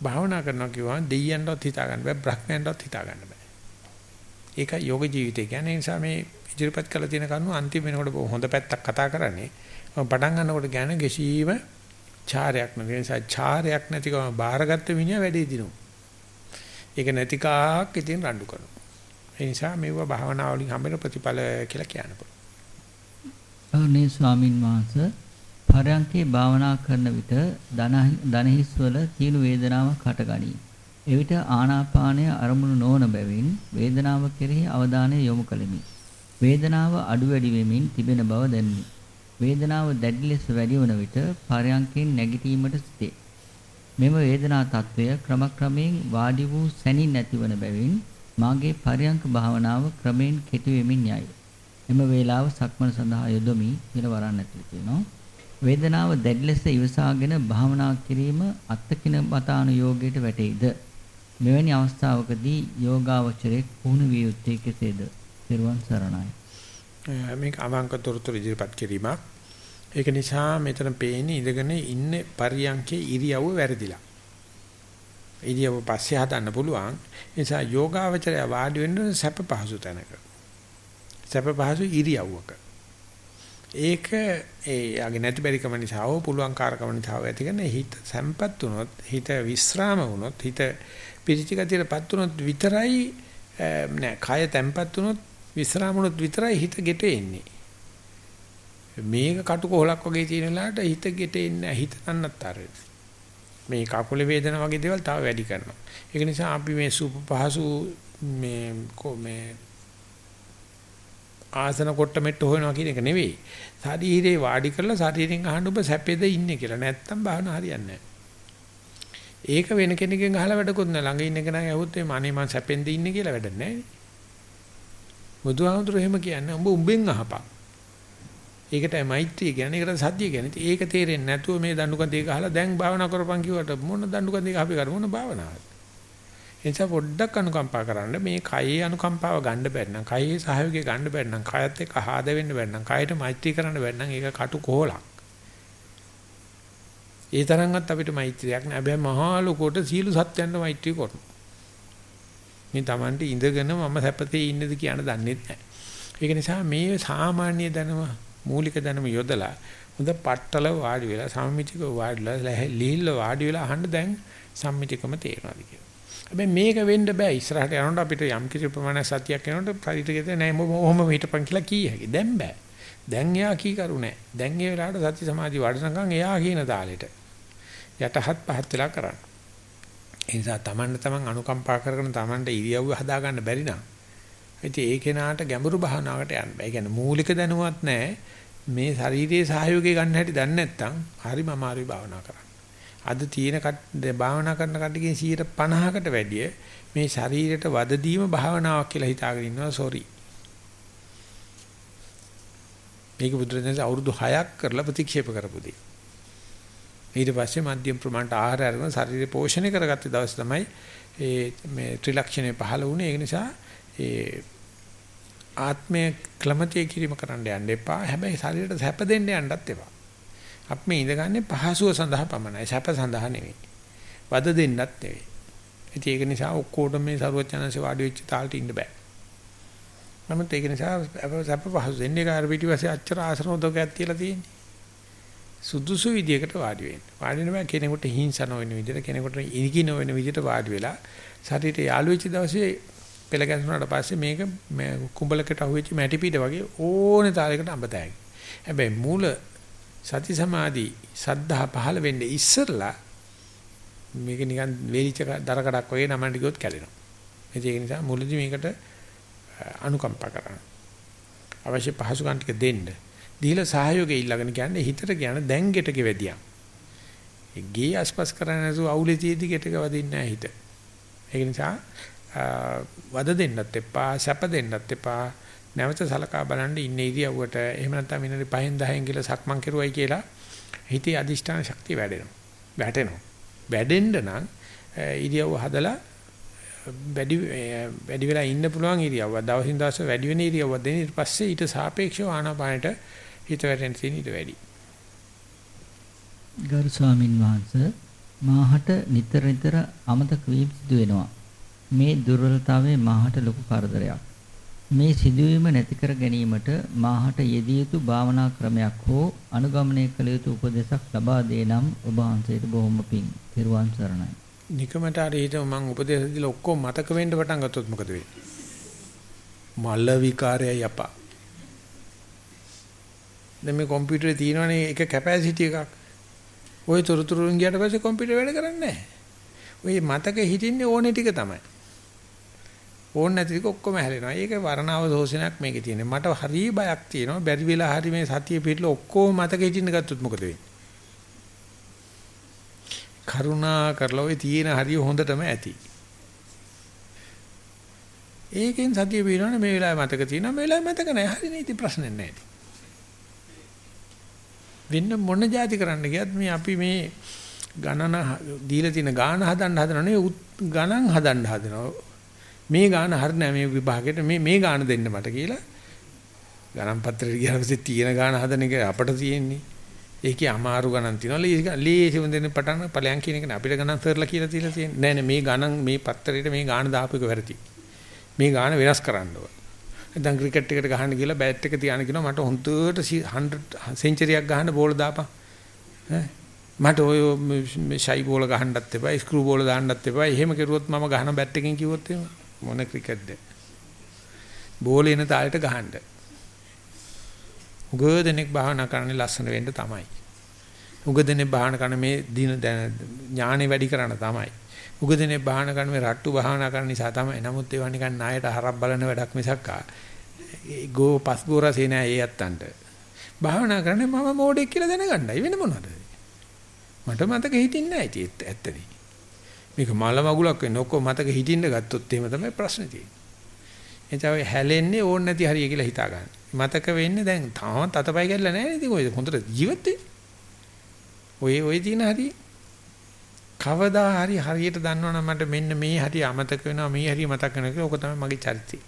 භාවනා කරනවා කිව්වා දෙයියන්වත් හිතා ගන්න බෑ බ්‍රහ්මයන්වත් හිතා ගන්න බෑ. ඒකයි යෝග ජීවිතය කියන්නේ නිසා මේ ඉදිරිපත් කළ තියෙන කරුණු අන්තිම වෙනකොට හොඳ පැත්තක් කතා කරන්නේ. පටන් ගන්නකොට කියන්නේ කිසිම චාරයක් නැති නිසා චාරයක් නැතිකම බාරගත්ත මිනිහා වැඩේ දිනු. ඒක නැති කාක් ඉතින් රණ්ඩු කරනවා. ඒ නිසා මේව භාවනාවලින් හම්බෙන ප්‍රතිඵල කියලා කියන්න පුළුවන්. ගෞරවනීය ස්වාමින් වහන්සේ පරයන්කේ භාවනා කරන විට දනහිස් වල කීළු වේදනාවක් හටගනී. එවිට ආනාපානය අරමුණු නොවන බැවින් වේදනාව කෙරෙහි අවධානය යොමු කළෙමි. වේදනාව අඩු වැඩි වෙමින් තිබෙන බව දැනුනි. වේදනාව දැඩි ලෙස වැඩි වන විට පරයන්කෙන් නැගිටීමට සිටේ. මෙම වේදනා తත්වය ක්‍රමක්‍රමයෙන් වාඩි වූ සැනින් නැතිවන බැවින් මාගේ පරයන්ක භාවනාව ක්‍රමෙන් කෙටි වෙමින් යයි. එම වේලාව සක්මන සඳහා යොදමි කියලා වරන් ඇතුළේ තියෙනවා. වේදනාව දැඩි ලෙස ඉවසාගෙන භාවනා කිරීම අත්කින මතාන යෝගයට වැටෙයිද? මෙවැනි අවස්ථාවකදී යෝගාවචරයේ පුහුණු විය යුත්තේ කෙසේද? පෙරවන් සරණයි. මේක අවංක තොරතුරු ඉදිරිපත් කිරීමක්. ඒක නිසා මෙතන පේන්නේ ඉඳගෙන ඉන්න පරියන්කේ ඉරියව්ව වැරදිලා. ඉරියව පස්සේ හදන්න පුළුවන්. ඒ නිසා යෝගාවචරය වාඩි වෙන්න සැප පහසු තැනක. සැප පහසු ඉරියව්වක. ඒක ඒ යගේ නැති බැරිකම නිසා හෝ පුළුවන් කාර්කම නිසා හෝ ඇති කරන හිත සම්පත් වුණොත් හිත විස්්‍රාම වුණොත් හිත පිරිචිගතියටපත් වුණොත් විතරයි නෑ කය තැම්පත් වුණොත් විස්්‍රාම වුණොත් විතරයි හිත ගෙට එන්නේ. මේක කටුකොහලක් වගේ තියෙන වෙලාවට හිත ගෙට එන්නේ හිත තන්නත්තර මේ කකුල වේදන වගේ දේවල් තව වැඩි කරනවා. ඒක නිසා අපි මේ සුප පහසු මේ මේ ආසන කොට මෙට්ට හොයනවා කියන එක නෙවෙයි. ශරීරේ වාඩි කරලා ශරීරයෙන් අහන්න ඔබ සැපෙද ඉන්නේ කියලා. නැත්තම් භාවනා හරියන්නේ ඒක වෙන කෙනකින් අහලා වැඩකුත් නෑ. ළඟ ඉන්න කෙනා ඇහුවොත් මේ අනේ මං සැපෙන්ද ඉන්නේ කියලා වැඩක් නෑ. බුදුහාමුදුරුවෝ එහෙම කියන්නේ උඹ උඹෙන් අහපන්. ඒකටයි මෛත්‍රිය කියන්නේ. ඒකට සත්‍ය කියන්නේ. ඒක තේරෙන්නේ නැතුව මේ දඬුකන්දේ ගහලා දැන් භාවනා කරපන් කිව්වට මොන දඬුකන්දේ ගහපේ කර මොන භාවනාවක්ද? එනිසා පොඩ්ඩක් අනුකම්පා කරන්න මේ කයේ අනුකම්පාව ගන්න බැරි නම් කයේ සහයෝගය ගන්න බැරි නම් කයත් එක්ක ආහද වෙන්න බැරි නම් කයට මෛත්‍රී කරන්න බැරි නම් ඒක කටු කොහලක්. ඒ තරම්වත් අපිට මෛත්‍රියක් නෑ. හැබැයි මහා ලෝකෝට සීල සත්‍යයන්ට මෛත්‍රී කරනවා. මේ Tamante ඉඳගෙන මම සැපතේ ඉන්නේද කියන දන්නේ නැහැ. ඒක නිසා මේ සාමාන්‍ය දැනුම මූලික දැනුම යොදලා හොඳ පట్టල වාඩි වෙලා සම්මිතික වාඩිලා ලිහිල්ල වාඩි වෙලා අහන්න දැන් සම්මිතිකම තේරෙනවා කියලා. හැබැයි මේක වෙන්න බෑ ඉස්සරහට යනකොට අපිට යම් කිසි ප්‍රමාණයක් සතියක් යනකොට ශරීරෙ නෑ මොහොම හිටපන් කියලා කී හැකි. දැන් බෑ. දැන් එයා කී කරු නෑ. දැන් ඒ වෙලාවට සති සමාධි වඩනකම් එයා කියන තාලෙට යටහත් පහත් වෙලා කරන්න. ඒ නිසා Tamanne Taman අනුකම්පා කරගෙන Tamanට ඉරියව්ව හදා ගන්න බැරි නම් ඉතින් ඒ කෙනාට ගැඹුරු භාවනාවකට යන්න බෑ. ඒ කියන්නේ මූලික දැනුවත් නෑ. මේ ශාරීරික සහයෝගය ගන්න හැටි දන්නේ නැත්නම් හරිම අමාරුයි භාවනා කරන්න. අද තියෙන භාවනා කරන කට්ටියකින් 50කට වැඩිය මේ ශරීරයට වද දීම භාවනාවක් කියලා හිතාගෙන ඉන්නවා සෝරි. මේක බුදුරජාණන් අවුරුදු 6ක් කරලා ප්‍රතික්ෂේප කරපු දෙයක්. ඊට පස්සේ මධ්‍යම ප්‍රමාණයට ආහාර අරගෙන ශරීරය පෝෂණය කරගත්ත දවස් තමයි ඒ මේ ත්‍රිලක්ෂණය පහළ වුණේ. ඒ නිසා ඒ ආත්මය ක්ලමතිය කිරීම කරන්න යන්න එපා. හැබැයි ශරීරයට සැප දෙන්න යන්නත් එපා. අපි මේ ඉඳගන්නේ පහසුව සඳහා පමණයි. සැප සඳහා නෙවෙයි. වද දෙන්නත් නෙවෙයි. ඉතින් ඒක නිසා ඔක්කොටම මේ ਸਰුවචනanse වාඩි වෙච්ච තාලට ඉන්න බෑ. නමුත් ඒක නිසා සැප පහසු දෙන්නේ කාර පිටිපස්සේ අච්චර ආසනෝදකයක් තියලා තියෙන්නේ. සුදුසු විදියකට වාඩි වෙන්න. වාඩි වෙන බෑ කෙනෙකුට හිංස නොවන විදියට කෙනෙකුට ඉනිකි නොවන විදියට වාඩි වෙලා ශරීරය යාළු වෙච්ච දවසේ පෙළ ගැසුණාට පස්සේ මේක කුඹලකට අහුවෙච්ච මැටි පිට වගේ ඕනේ තාලයකට අඹතෑයි. හැබැයි මූල සති සමාධි සද්ධා පහළ වෙන්නේ ඉස්සරලා මේක නිකන් වේලිච්ච දරකඩක් වගේ නමන්න ගියොත් කැඩෙනවා. ඒක නිසා මුලදී මේකට අනුකම්පා කරන්න. අවශ්‍ය පහසුකම් ටික දෙන්න. දීලා සහයෝගය ඉල්ලගෙන කියන්නේ හිතට කියන දැන් ගෙටක වැඩියක්. ඒ ගේ අස්පස් කරන්නේ නැතුව අවුලේ තියෙදි ගෙටක වදින්නේ නැහැ හිත. ඒක නිසා වද දෙන්නත් එපා, සැප දෙන්නත් එපා. නැවත සලකා බලන්න ඉන්න ඉරියව්වට එහෙම නැත්නම් විනාඩි 5න් 10න් කියලා සක්මන් කරුවයි කියලා හිතේ අදිෂ්ඨාන ශක්තිය වැඩෙනවා. වැටෙනවා. වැඩෙන්න නම් ඉරියව්ව හදලා වැඩි වැඩි වෙලා ඉන්න පුළුවන් ඉරියව්ව දවසින් දවස වැඩි වෙන ඉරියව්ව දෙන ඊට පස්සේ ඊට සාපේක්ෂව ආනාපානට හිත වැටෙන තියෙන ඊට වැඩි. ගරු ස්වාමින් වහන්සේ මාහට නිතර නිතර අමතක වීම සිදු වෙනවා. මේ දුර්වලතාවය මාහට ලොකු කරදරයක්. මේ සිදුවීම නැති කර ගැනීමට මාහට යෙදිය යුතු භාවනා ක්‍රමයක් හෝ අනුගමනය කළ යුතු උපදේශක් ලබා දේ නම් ඔබ වහන්සේට බොහොම පිං. තෙරුවන් සරණයි. නිකමට හරි හිතමු මම උපදේශ දීලා ඔක්කොම මතක වෙන්න පටන් ගත්තොත් මොකද වෙන්නේ? මල විකාරයයි අපා. දැන් මේ කම්පියුටරේ තියෙනවනේ එක කැපැසිටි එකක්. ওই තොරතුරුන් ගියට පස්සේ කම්පියුටර් වැඩ කරන්නේ නැහැ. ওই මතක හිටින්නේ ඕනේ ටික තමයි. ඕන නැති ටික ඔක්කොම හැලෙනවා. ඒක වර්ණාව දෝෂණයක් මේකේ තියෙන්නේ. මට හරි බයක් තියෙනවා. බැරි වෙලා හරි මේ සතිය පිටලා ඔක්කොම මතක හිටින්න ගත්තොත් මොකද වෙන්නේ? කරුණා කරලා ඔය තියෙන හරිය හොඳටම ඇති. ඒකෙන් සතිය පිරවන මේ වෙලාවේ මතක තියෙනවා මේ වෙලාවේ මතක නැහැ. හරි නේ ඉතින් ප්‍රශ්නේ නැහැ. වෙන්න මොන જાති කරන්න ගියත් මේ අපි මේ ගණන දීලා තියෙන ගාන හදන්න හදනනේ ගණන් හදන්න හදනවා. මේ ගාන හරිනෑ මේ විභාගෙට මේ මේ ගාන දෙන්න මට කියලා ගණන් පත්‍රයට ගියාම තියෙන ගාන හදන එක අපට තියෙන්නේ ඒකේ අමාරු ගණන් තියෙනවා. ලීසිම දෙන පටන් ඵලයන් කියන එක නේ අපිට ගණන් සර්ලා කියලා තියලා තියෙන්නේ. නෑ නෑ මේ ගණන් මේ පත්තරේට මේ ගාන දාපු එක වැරදි. මේ ගාන වෙනස් කරන්න ඕන. දැන් ක්‍රිකට් එකට ගහන්න ගිහලා බෑට් එක තියාන කියනවා මට හොන්දට 100 සෙන්චරියක් ගහන්න බෝල දාපන්. ඈ මට ඔය ෂයි බෝල ගහන්නත් එපා, ස්ක්‍රූ බෝල දාන්නත් එපා. එහෙම කරුවොත් මම ගහන බැට් එකකින් කිව්වොත් එහෙම මොන ක්‍රිකට්ද? බෝලේ එන තාලෙට ගහන්න. උගව දෙනෙක් භාවනා කරන්නේ ලස්සන වෙන්න තමයි. උග දෙනෙක් භාවනා කරන මේ දින ඥානෙ වැඩි කරන්න තමයි. උග දෙනෙක් භාවනා කරන මේ රට්ටු භාවනා කරන නිසා තමයි. නමුත් ඒවා නිකන් ණයට හරක් බලන වැඩක් මිසක් ගෝ පස් ගෝරසේ නෑ ඒ යත්තන්ට. භාවනා කරන්නේ මම මෝඩෙක් කියලා දැනගන්නයි වෙන මොනවද? මට මතක හිටින්නේ නැහැ ඉතින් ඇත්තදී. මේක මල මගුලක් වෙන්නේ ඔක්කොම මතක හිටින්න ගත්තොත් එහෙම තමයි ප්‍රශ්නේ තියෙන්නේ. එතකොට හැලෙන්නේ ඕන නැති හරිය කියලා හිතා ගන්න. මතක වෙන්නේ දැන් තාමත් අතපය ගැල්ලා නැහැ නේද කොහෙද හොඳට ජීවත් ඔය ඔය තියෙන හරිය කවදා හරි හරියට දන්නවනම් මට මෙන්න මේ හරිය අමතක වෙනවා මේ හරිය මතක වෙනවා ඕක තමයි මගේ චරිතය.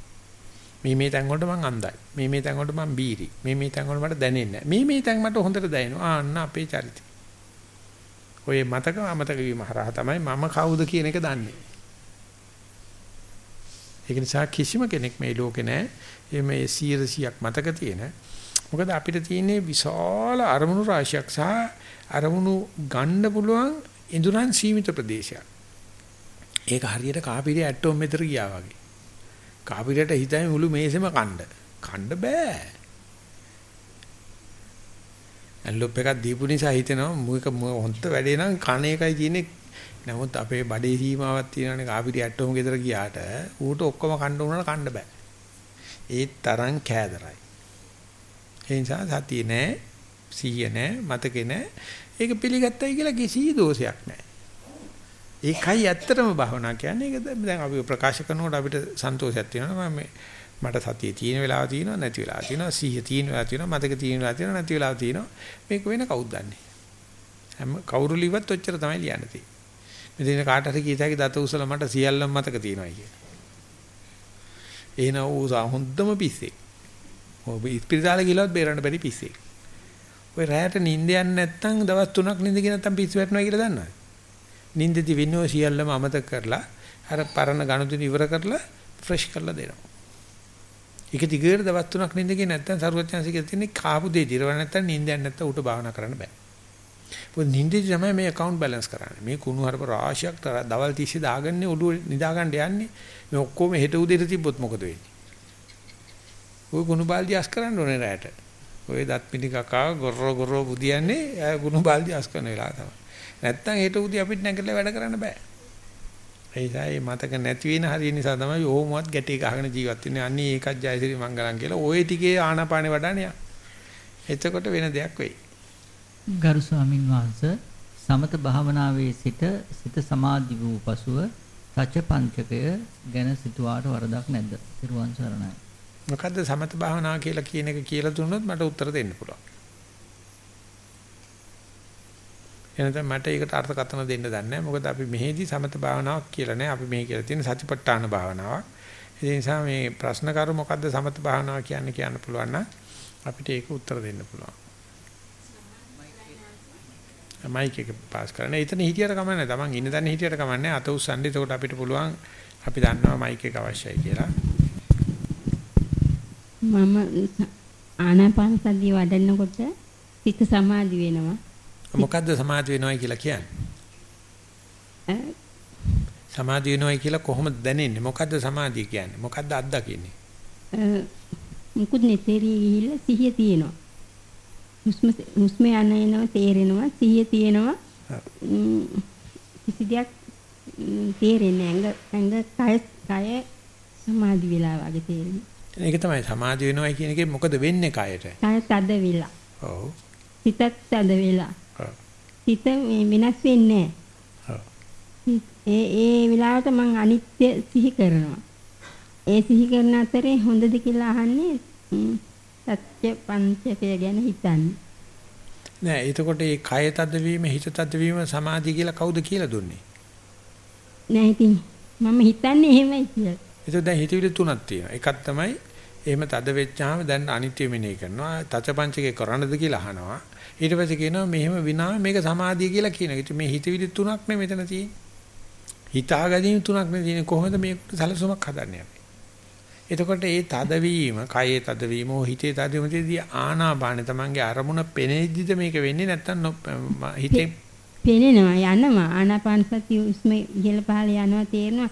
මේ මේ තැන් වලට මං අන්දයි. මේ මේ තැන් වලට මං බීරි. මේ මේ තැන් වල මට දැනෙන්නේ නැහැ. මේ මේ තැන් මට හොඳට දැනෙනවා. ආන්න අපේ චරිතය. ඔය මතක අමතක වීම හරහා තමයි මම කවුද කියන එක දන්නේ. ඒක නිසා කිසිම කෙනෙක් මේ ලෝකේ නැහැ මේ 100ක් මතක තියෙන. මොකද අපිට තියෙන්නේ විශාල අරමුණු රාශියක් සහ අරමුණු ගන්න පුළුවන් ඉඳුරන් සීමිත ප්‍රදේශයක්. ඒක හරියට කාපිරිය ඇටෝම් මෙතර ගියා වගේ. කාපිරියට හිතයි මුළු මේසෙම කණ්ඩ. කණ්ඩ බෑ. ඇන්ලොප් එකක් දීපු නිසා හිතෙනවා මේක හොන්ත වැඩේ නම් කණ එකයි තියෙන්නේ නමුත් අපේ බඩේ සීමාවක් තියෙනවානේ කාපිරි ඇට්ටෝම ගෙදර ගියාට ඌට ඔක්කොම කන්න උනන කන්න බෑ. ඒ තරම් කෑදරයි. ඒ නිසා සතිය නෑ, සීය නෑ, මතකේ නෑ. ඒක පිළිගත්තයි කියලා කිසි දෝෂයක් නෑ. ඒකයි ඇත්තටම භවනා කියන්නේ. ඒක දැන් අපි ප්‍රකාශ කරනකොට අපිට සන්තෝෂයක් තියෙනවා. මම මට සතියේ තියෙන වෙලාව තියෙනවා නැති වෙලාව තියෙනවා සීය තියෙන වෙලාව තියෙනවා මතක තියෙන වෙලාව තියෙනවා නැති වෙලාව තියෙනවා මේක වෙන කවුද දන්නේ හැම කවුරු ලිව්වත් ඔච්චර තමයි ලියන්න තියෙන්නේ මෙතන කාට හරි කීතයි දත උසල මට සියල්ලම මතක තියෙනවා කිය. එහෙනම් ඌ හොඳම පිස්සේ. ඔබ ඉස්පිරිතාලේ ගිහලවත් බේරන්න බැරි පිස්සේ. ඔය රැයට නිින්ද යන්නේ නැත්නම් දවස් 3ක් නිින්දගෙන නැත්නම් පිස්සු වැටෙනවා කියලා දන්නවද? නිින්දදී වෙන්නේ සියල්ලම අමතක කරලා අර පරණ ගනුදෙනු ඉවර කරලා ෆ්‍රෙෂ් කරලා දෙනවා. ඒක දිගට දවස් 3ක් නිින්දගෙන නැත්නම් සරුවත්යන්සික තියෙන්නේ කාපු දෙය දිරව නැත්නම් නිින්ද යන්නේ නැත්නම් උට භාවනා කරන්න බෑ. මොකද නිින්දේදී තමයි මේ account balance කරන්නේ. මේ කුණු හරප රාශියක් දවල් 30 දාගන්නේ ඔළුව නිදා ගන්න යන්නේ. මේ ඔක්කොම හෙට උදේට තිබ්බොත් මොකද වෙන්නේ? ওই කුණු බාල්දි අස් කරන්න ඕනේ රැට. ඔය දත් පිටි කකා ගොරෝ ගොරෝ බුදියන්නේ කුණු බාල්දි අස් කරන වෙලාව තමයි. නැත්තම් හෙට උදේ අපිට නැගලා වැඩ කරන්න බෑ. ඒසයි මතක නැති වෙන හරිය නිසා තමයි ඕමවත් ගැටේ ගහගෙන ජීවත් වෙන්නේ. අන්නේ ඒකත් ජයසිරි මංගලම් කියලා. ওই ටිකේ ආනාපානේ වඩන්නේ. එතකොට වෙන දෙයක් වෙයි. ගරු ස්වාමින් වහන්සේ සමත භාවනාවේ සිට සිත සමාධි වූ පසුව සත්‍ය පංචකය ගැන සිතුවාට වරදක් නැද්ද? ත්‍රිවන් සරණයි. මොකද්ද සමත භාවනාව කියලා කියන එක කියලා දුන්නොත් මට උත්තර දෙන්න පුළුවන්. එනතම මට ඒකට අර්ථකථන දෙන්න දන්නේ නැහැ. මොකද අපි මෙහෙදි සමත භාවනාවක් කියලා නෑ. අපි මේ කියලා තියෙන සතිපට්ඨාන භාවනාවක්. ඒ නිසා මේ ප්‍රශ්න කරු මොකද්ද සමත භාවනාව කියන්නේ කියන්න පුළුවන් නම් අපිට ඒක උත්තර දෙන්න පුළුවන්. මයික් එක පාස් කරන්න. එතන හිටියට කමන්නේ. Taman ඉන්න තැන හිටියට කමන්නේ. අත උස්සන්නේ. එතකොට අපිට පුළුවන් අපි දන්නවා මයික් එක අවශ්‍යයි කියලා. මම ආනාපාන සතිය වඩනකොට සිත සමාධි වෙනවා. මොකද්ද සමාධි වෙනවයි කියලා කියන්නේ? සමාධි වෙනවයි කියලා කොහොමද දැනෙන්නේ? මොකද්ද සමාධිය කියන්නේ? මොකද්ද අත්දකින්නේ? මුකුත් නැතේරි ගිහිල්ලා සිහිය තියෙනවා. හුස්ම හුස්ම යන එනවා තේරෙනවා සිහිය තියෙනවා කිසි දෙයක් තේරෙන්නේ ඇඟ ඇඟ කය කය සමාධි වෙලා වගේ තේරෙනවා ඒක තමයි සමාධි වෙනවයි කියන එකේ මොකද වෙන්නේ කයට කය තද වෙලා ඔව් සිතත් තද වෙලා සිත වෙනස් වෙන්නේ ඒ ඒ වෙලාවට මම අනිත්‍ය සිහි කරනවා ඒ සිහි කරන අතරේ හොඳද කියලා අහන්නේ සත්‍ය පංචකය ගැන හිතන්නේ. නෑ එතකොට මේ කය තදවීම හිත තදවීම සමාධිය කියලා කවුද කියලා දුන්නේ? නෑ ඉතින් මම හිතන්නේ එහෙමයි කියලා. ඒක දැන් හිතවිලි තුනක් තියෙනවා. එකක් තමයි එහෙම තද වෙච්චාම දැන් අනිත්‍ය මෙනෙහි කරනවා. තචපංචකේ කරන්නද කියලා අහනවා. ඊට පස්සේ කියනවා මෙහෙම විනා මේක සමාධිය කියලා කියනවා. ඉතින් මේ හිතවිලි තුනක් නේ මෙතන තියෙන්නේ. හිතාගැනීම් තුනක් නේ තියෙන්නේ. කොහොමද මේ සලසුමක් හදන්නේ අපි? එතකොට ඒ තදවීම, කයේ තදවීම, හිතේ තදවීමදී ආනාපානෙ තමන්ගේ අරමුණ පෙනෙද්දිද මේක වෙන්නේ නැත්තම් හිතේ පෙනෙනවා යනවා ආනාපාන සතිය උස්ම ඉහළ පහළ යනවා තේරෙනවා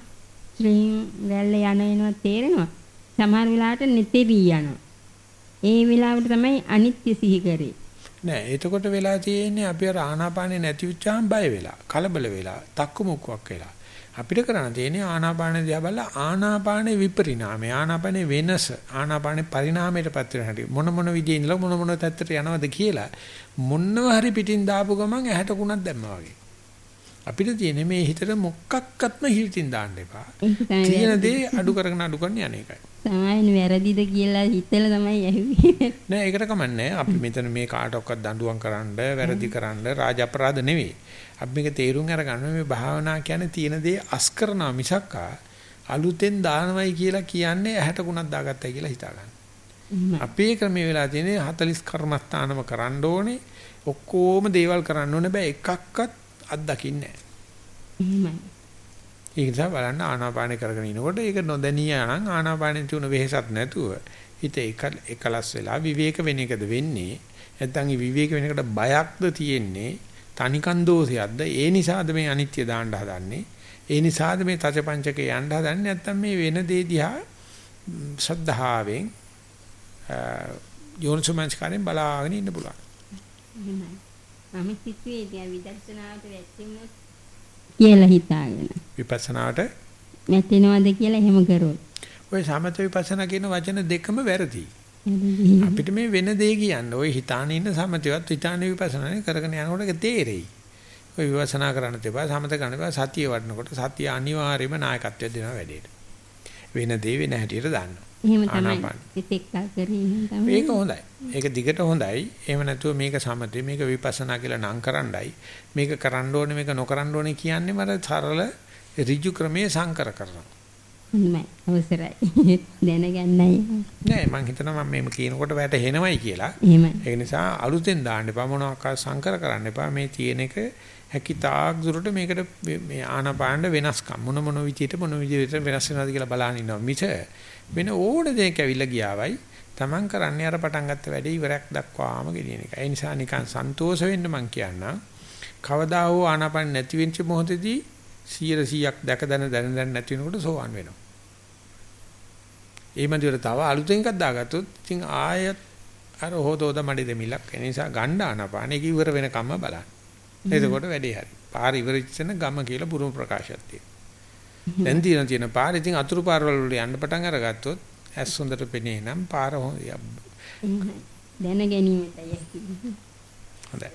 ශ්‍රීන් වැල්ල යන එනවා තේරෙනවා සමහර වෙලාවට නැතේවි යනවා ඒ වෙලාවට තමයි අනිත්‍ය සිහි කරේ නෑ එතකොට වෙලා තියෙන්නේ අපි අර ආනාපානේ නැති වෙච්චාම බය වෙලා කලබල වෙලා තක්කු මුක්කක් වෙලා. අපිට කරන්න තියෙන්නේ ආනාපාන දිහා බලලා ආනාපානේ විපරිණාමය ආනාපානේ වෙනස ආනාපානේ පරිණාමයටපත් වෙන හැටි. මොන මොන විදිහේ ඉඳලා මොන මොන තත්ත්වයට යනවද කියලා මොන්නව හරි පිටින් දාපු ගමන් ඇහැට කුණක් දැම්මා වගේ. අපිට තියෙන්නේ මේ හිතට මොකක්වත්ම හිතින් දාන්න එපා. තියෙන දේ අඩු කරගෙන අඩු කරන යන එකයි. සමායන වැරදිද කියලා හිතලා තමයි ඇහුවේ. නෑ ඒකට කමන්නේ. අපි මෙතන මේ කාටවත් දඬුවම් කරන්න, වැරදි කරන්න, රාජ අපරාධ නෙවෙයි. අපි මේක තේරුම් අරගන්න මේ භාවනා කියන්නේ තියෙන දේ අස් කරනවා මිසක් අලුතෙන් දානවයි කියලා කියන්නේ ඇහැට කුණක් දාගත්තයි කියලා හිතා ගන්න. අපේ ක්‍රමයේ වෙලා තියෙන්නේ 40 කර්මස්ථානම කරන්න ඕනේ. ඔක්කොම දේවල් කරන්න ඕනේ බෑ එකක්වත් අත්දකින්නේ නැහැ. ඒක නිසා බලන්න ආනාපාන කරගෙන ඉනකොට ඒක නොදැනිය නම් ආනාපානෙ තුන වෙහෙසක් නැතුව හිත එක එකලස් වෙලා විවේක වෙන එකද වෙන්නේ? නැත්නම් විවේක වෙන එකට බයක්ද තියෙන්නේ? තනිකන් දෝෂයක්ද? ඒ නිසාද මේ අනිත්‍ය දාන්න හදන්නේ? ඒ නිසාද මේ තචපංචකේ යන්න හදන්නේ? නැත්නම් මේ වෙන දේ දිහා ශ්‍රද්ධාවෙන් යෝනිසමංස්කාරයෙන් බලාගෙන ඉන්න පුළුවන්. මම හිතුවේ දැන් විදර්ශනාවට වැටෙමුත් කියලා හිතාගෙන. විපස්සනාවට වැටෙනවද කියලා එහෙම කරොත්. ඔය සමත විපස්සනා කියන වචන දෙකම වැරදි. අපිට මේ වෙන දේ කියන්න. ඔය හිතාන ඉන්න සමතයවත් හිතාන විපස්සනානේ කරගෙන යනකොට ඒක තේරෙයි. ඔය විපස්සනා කරන්න තිබා සමත කරන්න තිබා සතිය වඩනකොට සතිය අනිවාර්යයෙන්ම නායකත්වයක් දෙනවා වැඩේට. වෙන දේ වෙන හැටියට දාන්න. එහෙම තමයි. කරේ තමයි. ඒක හොඳයි. ඒක දිගට හොඳයි. එහෙම නැතුව මේක සමතේ මේක විපස්සනා කියලා නම් කරන්නයි. මේක කරන්න ඕනේ මේක නොකරන්න ඕනේ කියන්නේ මර සරල ඍජු ක්‍රමයේ සංකර කරනවා. නෑ අවසරයි. දැනගන්නයි. නෑ මං හිතනවා මම මේක කියනකොට වැටහෙනවයි කියලා. ඒ නිසා අලුතෙන් දාන්න එපා මොනවාක් සංකර කරන්න එපා. මේ තියෙන එක හැකිතාක් දුරට මේකට මේ ආනපාන වෙනස්කම් මොන මොන විදියට මොන විදියට වෙනස් වෙනවද කියලා බලන්න ඉන්නවා. මිස වෙන ඕන දෙයක් ඇවිල්ලා ගියාවයි Taman කරන්නේ අර පටන් ගත්ත වැඩේ ඉවරයක් දක්වාම ගෙනියන එක. ඒ නිසා නිකන් සන්තෝෂ වෙන්න මං කියන්නම්. කවදා හෝ ආනාපාන නැති වෙච්ච මොහොතේදී 100ක් දැක දැන දැන දැන නැති වෙනකොට සෝවන් වෙනවා. ඒ මන්දිර තව අලුතෙන් එකක් දාගත්තොත් ඉතින් ආයත් අර හොතෝද මඩි දෙමිලක්. ඒ නිසා ගණ්ඩ ආනාපාන ඒක ඉවර වෙනකම්ම බලන්න. එතකොට වැඩේ හරි. පාර ඉවරෙච්චන ගම කියලා පුරුම ප්‍රකාශයක් තියෙනවා. දැන් තියෙන තියෙන පාර ඉතින් අතුරු පාරවල වල යන්න පටන් අරගත්තොත් ඇස් හොඳට පෙනේ නම් පාර දැන ගැනීමටයි හොඳයි.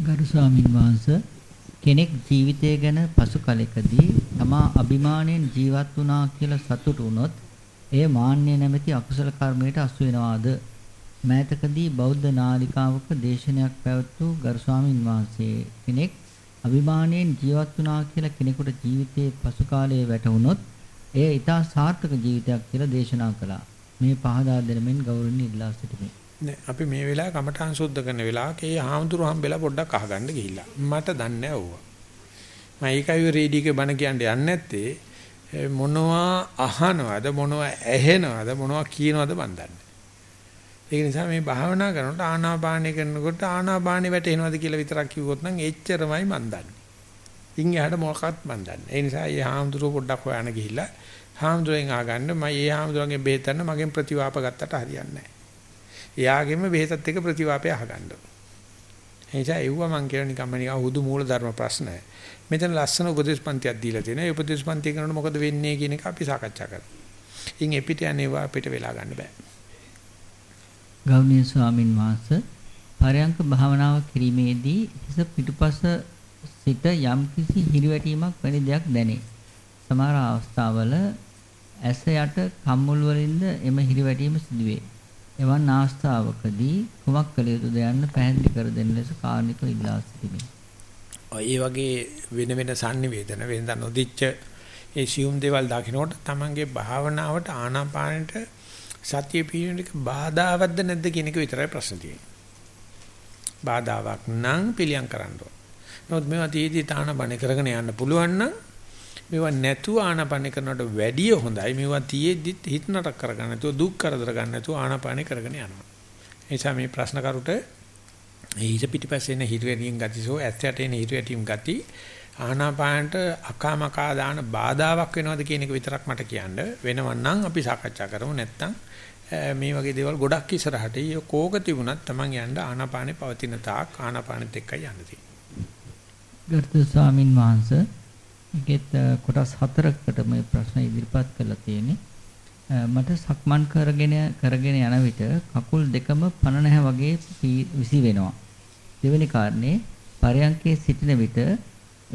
ගරු ස්වාමින් වහන්සේ කෙනෙක් ජීවිතය ගැන පසු කලෙකදී තමා අභිමාණයෙන් ජීවත් වුණා කියලා සතුටු වුණොත් එය මාන්නය නැමැති අකුසල කර්මයට අසු වෙනවාද? මෑතකදී බෞද්ධ නාලිකාවක දේශනයක් පැවැත්වූ ගරු ස්වාමින් වහන්සේ කෙනෙක් අභිමාණයෙන් ජීවත් වුණා කියලා කෙනෙකුට ජීවිතයේ පසු කාලයේ වැටහුනොත් එය ඊටා සාර්ථක ජීවිතයක් කියලා දේශනා කළා. මේ පහදා දෙන මෙන් ගෞරවණීය ඉල්ලා සිටිමි. නෑ අපි මේ වෙලාව කමඨාන් සුද්ධ කරන වෙලාවක ඒ හාමුදුරු හම්බෙලා පොඩ්ඩක් අහගන්න ගිහිල්ලා. මට දන්නේ නෑ ඕවා. මම ඒකයි රේඩියෝ එකේ බණ කියන්නේ යන්නේ නැත්තේ මොනවා අහනවද මොනවා ඇහෙනවද මොනවා කියනවද මන් දන්නේ. ඒක නිසා මේ භාවනා කරනකොට ආනාපානය කරනකොට ආනාපානෙ වැටෙනවද කියලා විතරක් කිව්වොත් නම් එච්චරමයි මන් දන්නේ. ඉන් එහාට මොකක්වත් මන් දන්නේ. ඒ නිසා මේ හාමුදුරුවෝ පොඩ්ඩක් හොයන්න ගිහිල්ලා හාමුදුරුවෙන් අහගන්න මම මේ හාමුදුරුවන්ගේ බෙහෙත් ගන්න මගෙන් ප්‍රතිවාප ගත්තට හරියන්නේ නැහැ. එයාගෙම බෙහෙතත් එක්ක ප්‍රතිවාපය අහගන්න. ඒ නිසා එව්ව මං කියන නිකම්ම නිකන් හුදු මූල ධර්ම ප්‍රශ්න. මෙතන ලස්සන උපදේශ පන්තියක් දීලා තියෙනවා. ඒ උපදේශ පන්තිය කරනකොට මොකද වෙන්නේ කියන එක අපි සාකච්ඡා කරමු. ඉන් එපිට යන්නේවා අපිට වෙලා ගන්න බෑ. ගෞණීය ස්වාමින් වහන්සේ පරයන්ක භාවනාව කිරීමේදී හිස පිටුපස සිට යම්කිසි හිරිවැටීමක් වැනි දෙයක් දැනේ. සමහර අවස්ථාවල ඇස යට කම්මුල් වලින්ද එම හිරිවැටීම සිදුවේ. එවන් අවස්ථාවකදී කුමක් කළ යුතුද යන්න පැහැදිලි කර දෙන්න ලෙස කාර්නිකව ඉල්ලා සිටිමි. ඒ වගේ වෙන වෙන sannivedana වෙනද නොදිච්ච ඒ සියුම් දේවල් දකින්නකොට තමන්ගේ භාවනාවට ආනාපානට සතිය පිළිවෙලක බාධාවත්ද නැද්ද කියන එක විතරයි ප්‍රශ්න තියෙන්නේ. බාධාවක් නම් පිළියම් කරන්න ඕන. නමුත් මේවා තීදී තාන බණ කරගෙන යන්න පුළුවන් නම් මේවා නැතුව ආනාපාන කරනවට වැඩිය හොඳයි. මේවා තියේද්දිත් හිත නරක කරගන්න නැතුව දුක් කරදර ගන්න නැතුව ආනාපාන කරගෙන යනවා. ඒ නිසා මේ ප්‍රශ්න කරුට ඊට පිටිපස්සේ එන හිරුවැටියෙන් ගතිසෝ ඇත්තට එන හිරුවැටියෙන් ගති ආනාපානට අකාමකා දාන බාධාවක් වෙනවද කියන එක විතරක් මට කියන්න වෙනවනම් නම් අපි සාකච්ඡා කරමු නැත්තම් මේ වගේ දේවල් ගොඩක් ඉස්සරහට ඊ කෝක තිබුණත් Taman යන්න ආනාපානේ පවතින තාක් ආනාපානෙත් එක්කයි යන්න තියෙන්නේ. ගරුතර ස්වාමින් වහන්සේ ඒකෙත් කොටස් හතරකට මේ ප්‍රශ්න ඉදිරිපත් කරලා තියෙන්නේ. මට සක්මන් කරගෙන කරගෙන යන විට කකුල් දෙකම පන නැහැ වගේ විසි වෙනවා. දෙවෙනි කාරණේ පරයන්කේ සිටින විට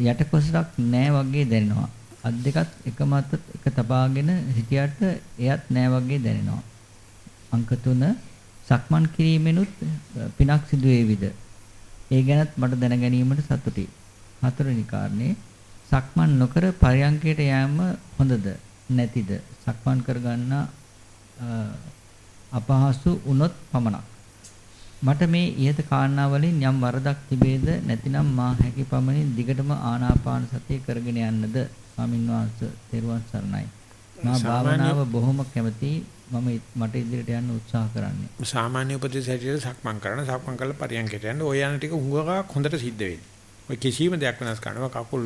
යට කොසරක් නැහැ වගේ දැනෙනවා. අත් දෙකත් එක මත එක තබාගෙන හිටියට එයත් නැහැ වගේ දැනෙනවා. අංක 3 සක්මන් කිරීමෙනුත් පිනක් සිදු වේවිද? ඒ ගැනත් මට දැන ගැනීමට සතුටුයි. හතරවෙනි කාරණේ සක්මන් නොකර පරයන්කයට යෑම හොඳද නැතිද? සක්මන් කරගන්න අපහසු වුණොත් පමණක්. මට මේ ඉහත කාරණා වලින් යම් වරදක් තිබේද නැතිනම් මා හැකි පමණින් දිගටම ආනාපාන සතිය කරගෙන යන්නද ස්වාමින්වහන්සේ තෙරුවන් සරණයි. මා භාවනාව බොහොම කැමතියි මම මට ඉදිරියට යන්න උත්සාහ කරන්නේ. සාමාන්‍ය උපදේශ හැටියට සක්මන් කරන සක්මන් කරලා පරියන්කයට යන්න ඔය යන ටික හුඟක් හොඳට සිද්ධ වෙන්නේ. ඔය කිසිම දෙයක් වෙනස් කරනවා කකුල්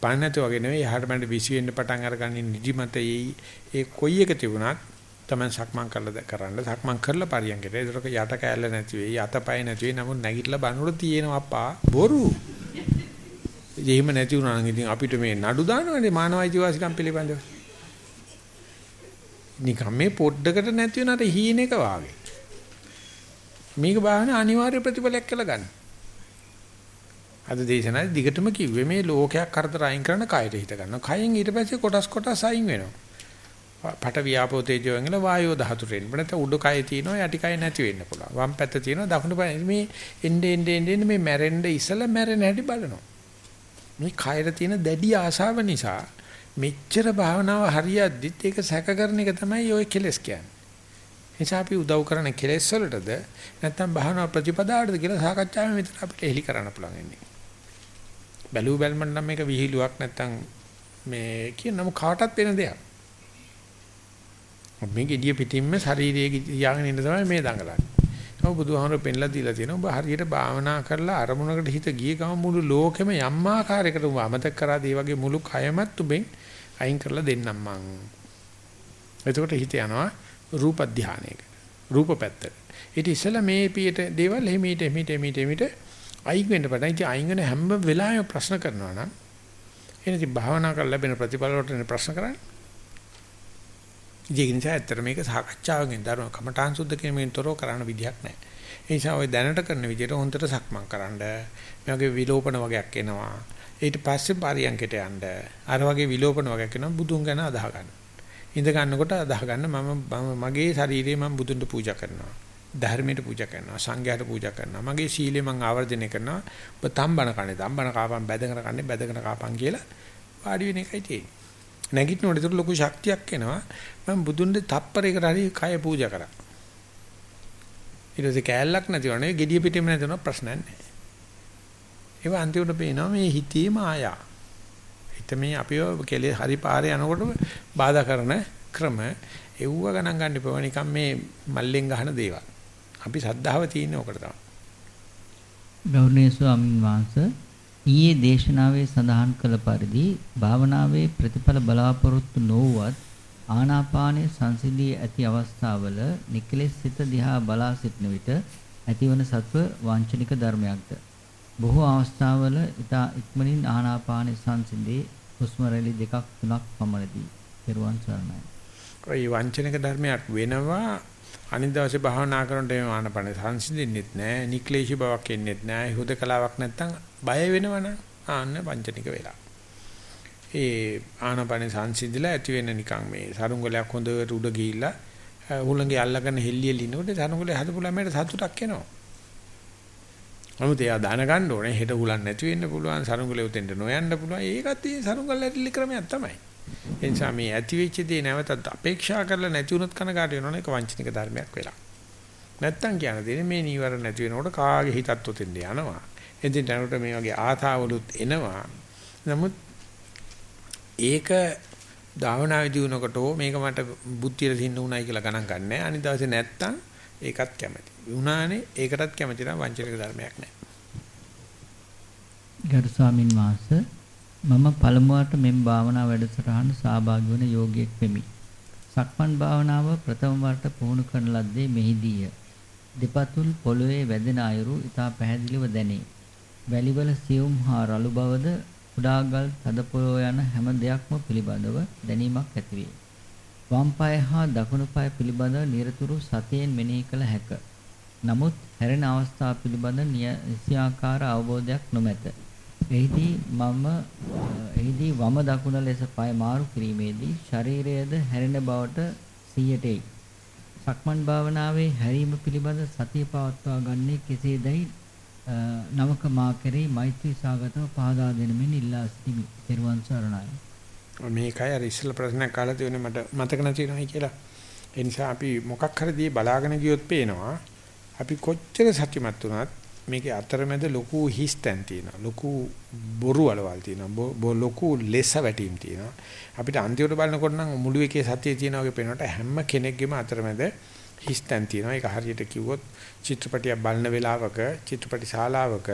පාන නැතු වගේ නෙවෙයි එහාට මට විසි වෙන්න පටන් අරගන්නේ නිදිමතයි ඒ කොයි එක තිබුණත් තමයි සක්මන් කරලා කරන්න සක්මන් කරලා පරියන්කයට ඒතරක යට කෑල්ල නැති වෙයි අතපය නැති වෙයි නමුත් නැගිටලා බනකොට තියෙනවා අප්පා බොරු. එහෙම නැති වුණා නම් ඉතින් අපිට මේ නඩු දානවනේ මානව අයිතිවාසිකම් පිළිබඳව. නිකම් මේ පොඩ්ඩකට නැති වෙනාට හීන එක වාගේ. මේක බාහන අනිවාර්ය ප්‍රතිඵලයක් කියලා ගන්න. අද දේශනාවේ දිගටම කිව්වේ මේ ලෝකයක් කරදර අයින් කරන කයට හිත ගන්නවා. කයෙන් ඊට පස්සේ කොටස් කොටස් අයින් වෙනවා. පට වියාපෝ තේජෝ වෙනගල වායෝ ධාතුට එන්න. නැත්නම් උඩ කය තියෙනවා යටි කය නැති වෙන්න පුළුවන්. වම් පැත්ත තියෙනවා දකුණු පැත්ත මේ එන්නේ එන්නේ එන්නේ මේ මැරෙන්න ඉසලා මැරෙන හැටි බලනවා. මේ කයර තියෙන දැඩි ආශාව නිසා මෙච්චර භාවනාව හරියද්දිත් ඒක සැකකරන එක තමයි ඔය කෙලස් කියන්නේ. එනිසා අපි උදව් කරන කෙලස් වලටද නැත්නම් භාවනා ප්‍රතිපදාවටද කියලා සාකච්ඡාවෙන් විතර අපිට එලි කරන්න පුළුවන් ඉන්නේ. බැලු බැලමන් නම් මේක විහිළුවක් නැත්තම් මේ කියන නම කාටවත් වෙන දෙයක්. මේ gediya පිටින්ම ශරීරයේ තියාගෙන ඉන්න තමයි මේ දඟලන්නේ. ඔව් බුදුහාමර පෙන්ලා දීලා තියෙනවා. ඔබ හරියට භාවනා කරලා අරමුණකට හිත ගිය ගම මුළු ලෝකෙම යම් ආකාරයකට ඔබ අමතක කරාද ඒ වගේ මුළු කයමත් උඹෙන් අයින් කරලා දෙන්නම් මං. එතකොට හිත යනවා රූප ධානයක. රූප පැත්තට. ඊට ඉස්සෙල්ලා මේ පියට දේවල් එහිමීට එහිමීට එහිමීට එහිමීට අයින් වෙන්න පටන් ඉතින් අයින් වෙන හැම වෙලාවෙම ප්‍රශ්න කරනවා නම් එනදි භාවනා කරලා ලැබෙන ප්‍රතිඵල වලට ප්‍රශ්න කරන්නේ. ඉතින් නිසා ඇත්තට මේක සාකච්ඡාවකින් දරුව කමඨාන් සුද්ධ කිරීමෙන් තොරව කරන්න විදියක් නැහැ. ඒ නිසා ඔය දැනට කරන විදියට හොන්දට සක්මන් කරන්න. මේ වගේ විලෝපන වගේක් එනවා. ඊට පස්සේ පරියන්කට යන්න. අර වගේ විලෝපන වගේක් එනවා බුදුන් ගැන අදහ ගන්න. ඉඳ ගන්නකොට අදහ ගන්න මම මගේ ශරීරය මම බුදුන්ට පූජා කරනවා. ධර්මයට පූජා කරනවා. සංඝයාට පූජා කරනවා. මගේ සීලය මම ආවර්ජනය කරනවා. ඔබ තම්බන කන්නේ තම්බන කාපන් බැදගෙන කන්නේ බැදගෙන කාපන් කියලා වාඩි වෙන එකයි තියෙන්නේ. නැගිටිනකොට ඒක ලොකු ශක්තියක් එනවා. මම බුදුන්ගේ තප්පරයකට හරි කය පූජා කරා. ඊට පස්සේ කෑල්ලක් නැතිවනේ gediya පිටින්ම නැතිවන ප්‍රශ්නයක් නැහැ. ඒක අන්තිමට පේනවා මේ හිතේ මායා. හිත මේ අපිව කෙලේ හරි පාරේ යනකොට බාධා කරන ක්‍රම එව්ව ගණන් ගන්න එපා. නිකන් මේ මල්ලෙන් ගහන දේවල්. අපි සද්ධාව තියෙන්නේ ඔකට තමයි. ගෞරවනීය ස්වාමීන් වහන්සේ ඊයේ දේශනාවේ සඳහන් කළ පරිදි භාවනාවේ ප්‍රතිඵල බලාපොරොත්තු නොවුවත් ආනාපානයේ සංසිඳී ඇති අවස්ථාවල නිකලෙස් සිත දිහා බලා සිටන විට ඇතිවන සත්ව වංචනික ධර්මයක්ද? බොහෝ අවස්ථාවල ඊට ඉක්මනින් ආනාපානයේ සංසිඳී හුස්ම රැලි දෙකක් තුනක් පමණදී පෙරවන් සරණයි. ඔය වංචනික ධර්මයක් වෙනවා අනිත් දවසේ භාවනා කරනකොට මේ ආනපන සංසිඳෙන්නෙත් නැහැ, නික්ලේශී බවක් එන්නෙත් නැහැ, හුදකලාවක් නැත්තම් බය වෙනවනම් ආන්න වංචනික වෙලා. ඒ ආනපන සංසිඳිලා ඇති වෙන නිකන් මේ සරුංගලයක් හොඳට උඩ ගිහිල්ලා උලංගේ අල්ලගෙන හෙල්ලිය ලිනකොට සරුංගලේ හදපු ළමයට සතුටක් එනවා. නමුත් එයා දාන ගන්න ඕනේ හෙට උලන් නැති වෙන්න පුළුවන් සරුංගලේ උතෙන්ට නොයන්න පුළුවන් ඒකත් ඒ සරුංගල ඇතිලි ක්‍රමයක් තමයි. ඒ නිසා මේ ඇති වෙච්ච දේ නැවතත් අපේක්ෂා කරලා නැති වුණොත් කනකාට වෙනවනේ ඒක වංචනික ධර්මයක් වෙලා. නැත්තම් කියන දේ මේ නීවර නැති වෙනකොට කාගේ හිතත් උතෙන්ද යනවා. එදින් දැනට මේ වගේ ආතාවලුත් එනවා. නමුත් ඒක ධාවනාවේදී උනකොට මේක මට බුද්ධියට දින්න උනායි කියලා ගණන් ගන්නෑ. අනිත් දවසේ නැත්තම් ඒකත් කැමති. වුණානේ ඒකටත් කැමති නම් වංචනික ධර්මයක් නෑ. ගරු ස්වාමින් වහන්සේ මම පළමුවට මෙම් භාවනා වැඩසටහන සහභාගී වන යෝගියෙක් වෙමි. සක්මන් භාවනාව ප්‍රථම වරට පුහුණු කරන ලද්දේ මෙහිදීය. දෙපතුල් පොළවේ වැදෙන අයුරු ඉතා පැහැදිලිව දැනේ. වැලිවල සියුම් හා රළු බවද කුඩාගල් තද පොළොව යන හැම දෙයක්ම පිළිබඳව දැනීමක් ඇතිවේ. වම් පාය හා දකුණු පාය පිළිබඳව නිරතුරු සතියෙන් මෙනෙහි කළ හැක. නමුත් හැරෙන අවස්ථාව පිළිබඳ නිසියාකාර අවබෝධයක් නොමැත. එහිදී මම එහිදී වම දකුණ ලෙස පාය මාරු කිරීමේදී ශරීරයේද හැරෙන බවට සිහියට එයි. සක්මන් භාවනාවේ හැරීම පිළිබඳ සතිය පවත්වා ගන්නේ කෙසේදයි නමක මා කෙරෙහි මෛත්‍රී සාගතව පහදා දෙනමින් ඉල්ලා සිටිමි. ත්වන් සරණයි. මේකයි අර ඉස්සෙල්ලා ප්‍රශ්නයක් කාලා තියෙන්නේ මට මතක නැතිනවයි කියලා. ඒ නිසා අපි මොකක් හරි දී බලාගෙන ගියොත් පේනවා අපි කොච්චර සත්‍යමත් වුණත් මේකේ අතරමැද ලොකු හිස්තැන් තියෙනවා. ලොකු බොරු වලවල් තියෙනවා. ලොකු ලෙස වැටීම් තියෙනවා. අපිට අන්තිමට බලනකොට නම් මුළු එකේ සත්‍යය තියෙනවා වගේ පේනකොට හැම කෙනෙක්ගේම අතරමැද හිස්තැන් තියෙනවා. ඒක හරියට කිව්වොත් චිත්‍රපටියක් බලන වෙලාවක චිත්‍රපටි ශාලාවක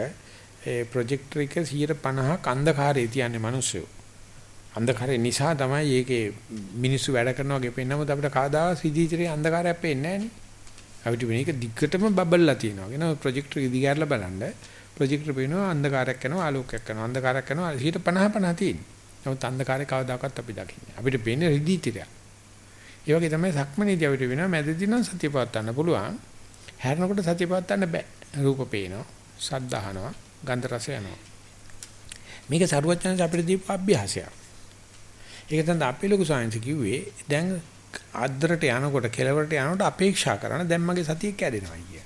ඒ ප්‍රොජෙක්ටර් එක 150ක් අන්ධකාරයේ තියන්නේ මිනිස්සු. අන්ධකාරය නිසා තමයි ඒකේ මිනිස්සු වැඩ කරනවා වගේ පෙන්නමුත් අපිට කවදාවත් විදිහට අන්ධකාරයක් පේන්නේ නැහැ අපිට මේක දිග්ගටම බබල්ලා තියෙනවා. කියන ප්‍රොජෙක්ටර් දිගහැරලා බලන්න ප්‍රොජෙක්ටර් පේනවා අන්ධකාරයක් කරනවා ආලෝකයක් කරනවා අන්ධකාරයක් කරනවා 150 50 තියෙනවා. නමුත් අන්ධකාරය කවදාකවත් අපි දකින්නේ. අපිට පේන්නේ රිදීතිරයක්. ඒ වගේ තමයි සක්මනේදී අපිට වෙනවා මැදදී නම් සතිය පවත්වන්න පුළුවන්. හැරෙනකොට සතිය පවත්වන්න බෑ. රූප පේනවා, ශබ්ද අහනවා, ගන්ධ රස යනවා. මේක සරුවචනස අපිට දීපු අභ්‍යාසයක්. ඒක තමයි අපි ලොකු සායන්ස් කිව්වේ දැන් අද්දරට යනකොට කෙලවරට යනකොට අපේක්ෂා කරන දැන් මගේ සතිය කැඩෙනවා කිය.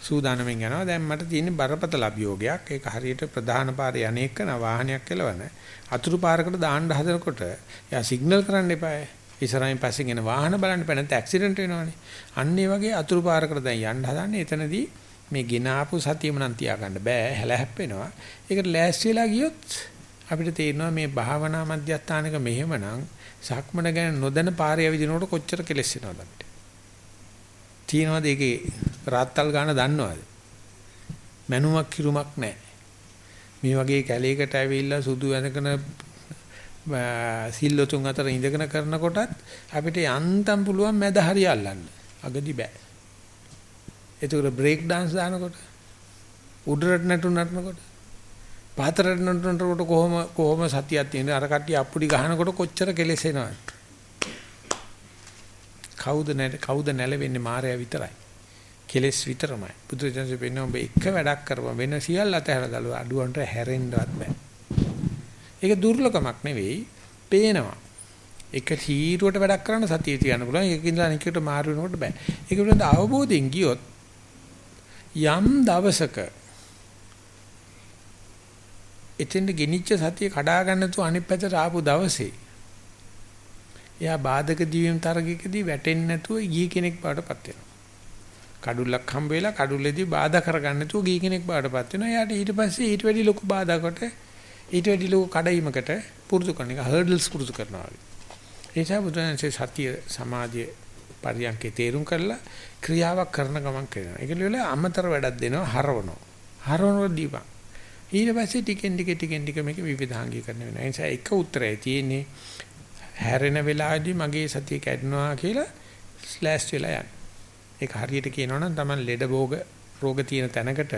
සූදානම්ෙන් යනවා දැන් මට තියෙන බරපතල අභියෝගයක් ඒක හරියට ප්‍රධාන පාරේ අනේකන වාහනයක් කෙලවන අතුරු පාරකට දාන්න හදනකොට එයා සිග්නල් කරන්න එපායි. ඉස්සරහින් පස්සෙන් එන වාහන බලන්න බෑ නැත්නම් ඇක්සිඩන්ට් වෙනවනේ. අන්න ඒ වගේ අතුරු පාරකට දැන් යන්න හදන්නේ එතනදී මේ ගෙන ආපු සතියම නම් තියාගන්න බෑ හැල හැප්පෙනවා. ඒකට ලෑස්ති වෙලා ගියොත් අපිට තේරෙනවා මේ භාවනා මධ්‍යස්ථානක මෙහෙමනම් සක්මන ගැන නොදැන පාරේ ඇවිදිනකොට කොච්චර කෙලස් වෙනවද අපිට. තියනවාද ඒකේ රාත්තල් ගන්න දන්නවද? මනුමක් කිරුමක් නැහැ. මේ වගේ කැලේකට ඇවිල්ලා සුදු වැඳගෙන සිල්ලොතුන් අතර ඉඳගෙන කරනකොටත් අපිට යන්තම් පුළුවන් මැද හරිය අල්ලන්න. අගදි බෑ. ඒතකොට බ්‍රේක් dance දානකොට උඩරට නටු නටනකොට පහතරට නටනකොට කොහොම කොහොම සතියක් තියෙන අර කට්ටිය අප්පුඩි ගහනකොට කොච්චර කෙලෙස් එනවද? කවුද නැ කවුද නැලවෙන්නේ මායя විතරයි. කෙලෙස් විතරමයි. බුදුරජාණන් වෙන්නේ ඔබ එක වැඩක් කරපුවා වෙන සියල්ල අතහැරලා දාලා අඩුවන්ට හැරෙන්නවත් බෑ. ඒක දුර්ලභමක් නෙවෙයි, පේනවා. එක තීරුවට වැඩක් කරන්න සතිය තියන්න පුළුවන්. ඒක ඉඳලා අනිකට මාරු වෙනකොට බෑ. ඒක පිළිබඳ අවබෝධයෙන් ගියොත් යම් දවසක එතෙන්ද ගෙනිච්ච සතිය කඩා ගන්න තු අනිත් පැත්තට ආපු දවසේ එයා බාධක ජීවීම් තරගයකදී වැටෙන්නේ නැතුව ගිහි කෙනෙක් බවටපත් වෙනවා. කඩුල්ලක් හම්බ වෙලා කඩුල්ලේදී බාධා කරගන්න නැතුව ගිහි කෙනෙක් බවටපත් වෙනවා. එයාට ඊට පස්සේ ඊට වැඩි ලොකු බාධාකට ඊට වැඩි ලොකු කඩයිමකට පුරුදු කරන එක හර්ඩල්ස් පුරුදු කරනවා වගේ. ඒ නිසා බුදුන්සේ සතිය සමාධිය පරියන්කේ තේරුම් කරලා ක්‍රියාවක් කරන ගමන් කරනවා. ඒක ලියලා අමතර වැඩක් දෙනවා හරවනවා. හරවනවා දීපන්. ඊට පස්සේ ටිකෙන් ටික ටිකෙන් ටික මේක විවිධාංගීකරණය වෙනවා. ඒ නිසා එක උත්තරය තියෙන්නේ. හැරෙන වෙලාවේදී මගේ සතිය කැඩෙනවා කියලා ස්ලෑෂ් වෙලා යන්න. ඒක හරියට කියනවා නම් Taman ලෙඩ භෝග රෝග තියෙන තැනකට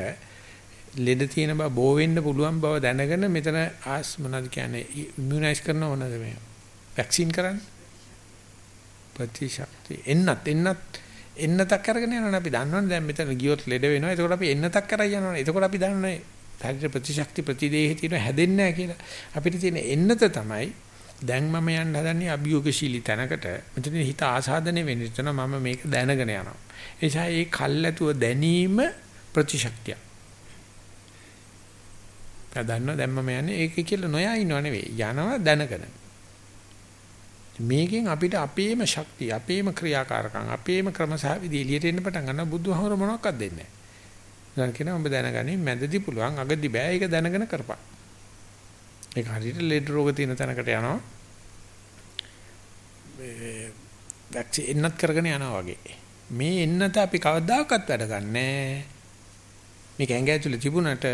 ලෙඩ තියෙන බව බෝ වෙන්න පුළුවන් බව දැනගෙන මෙතන ආස් මොනවද කියන්නේ? ඉමුනයිස් කරනව මොනවද මේ? වැක්සින් කරන්නේ? ප්‍රතිශක්ති එන්නත් එන්නත් එන්නතක් අරගෙන යනවනේ අපි දන්නවනේ. දැන් මෙතන ගියොත් ලෙඩ වෙනවා. එතකොට අපි එන්නතක් කරයි යනවනේ. එතකොට අපි දන්නවනේ ශරීර ප්‍රතිශක්ති ප්‍රතිදේහය තියෙන හැදෙන්නේ නැහැ කියලා. අපිට තියෙන එන්නත තමයි දැන් මම යන්න හදන්නේ අභියෝගශීලී තැනකට. මෙතන හිත ආසාදනය වෙන්න තන මම මේක දැනගෙන යනවා. ඒ නිසා ඒ කල්ැතුව දැනීම ප්‍රතිශක්තිය. දැන් දැන් මම යන්නේ ඒක කියලා නොයා ඉන්නව නෙවෙයි. යනවා දැනගෙන. මේකෙන් අපිට අපේම ශක්තිය, අපේම ක්‍රියාකාරකම්, අපේම ක්‍රමසහ විදි එළියට එන්න පටන් ගන්නවා බුදුහමර මොනවක්වත් දෙන්නේ නැහැ. දැන් කියනවා ඔබ දැනගනි මැදදී පුළුවන් අගදී බෑ ඒක දැනගෙන කරපන්. ඒක හරියට ලෙඩ රෝග තියෙන තැනකට යනවා. මේ වැක්සින් එන්නත් කරගෙන යනවා වගේ. මේ එන්නත අපි කවදාකවත් වැඩ ගන්නෑ. මේක ඇඟ ඇතුලේ තිබුණට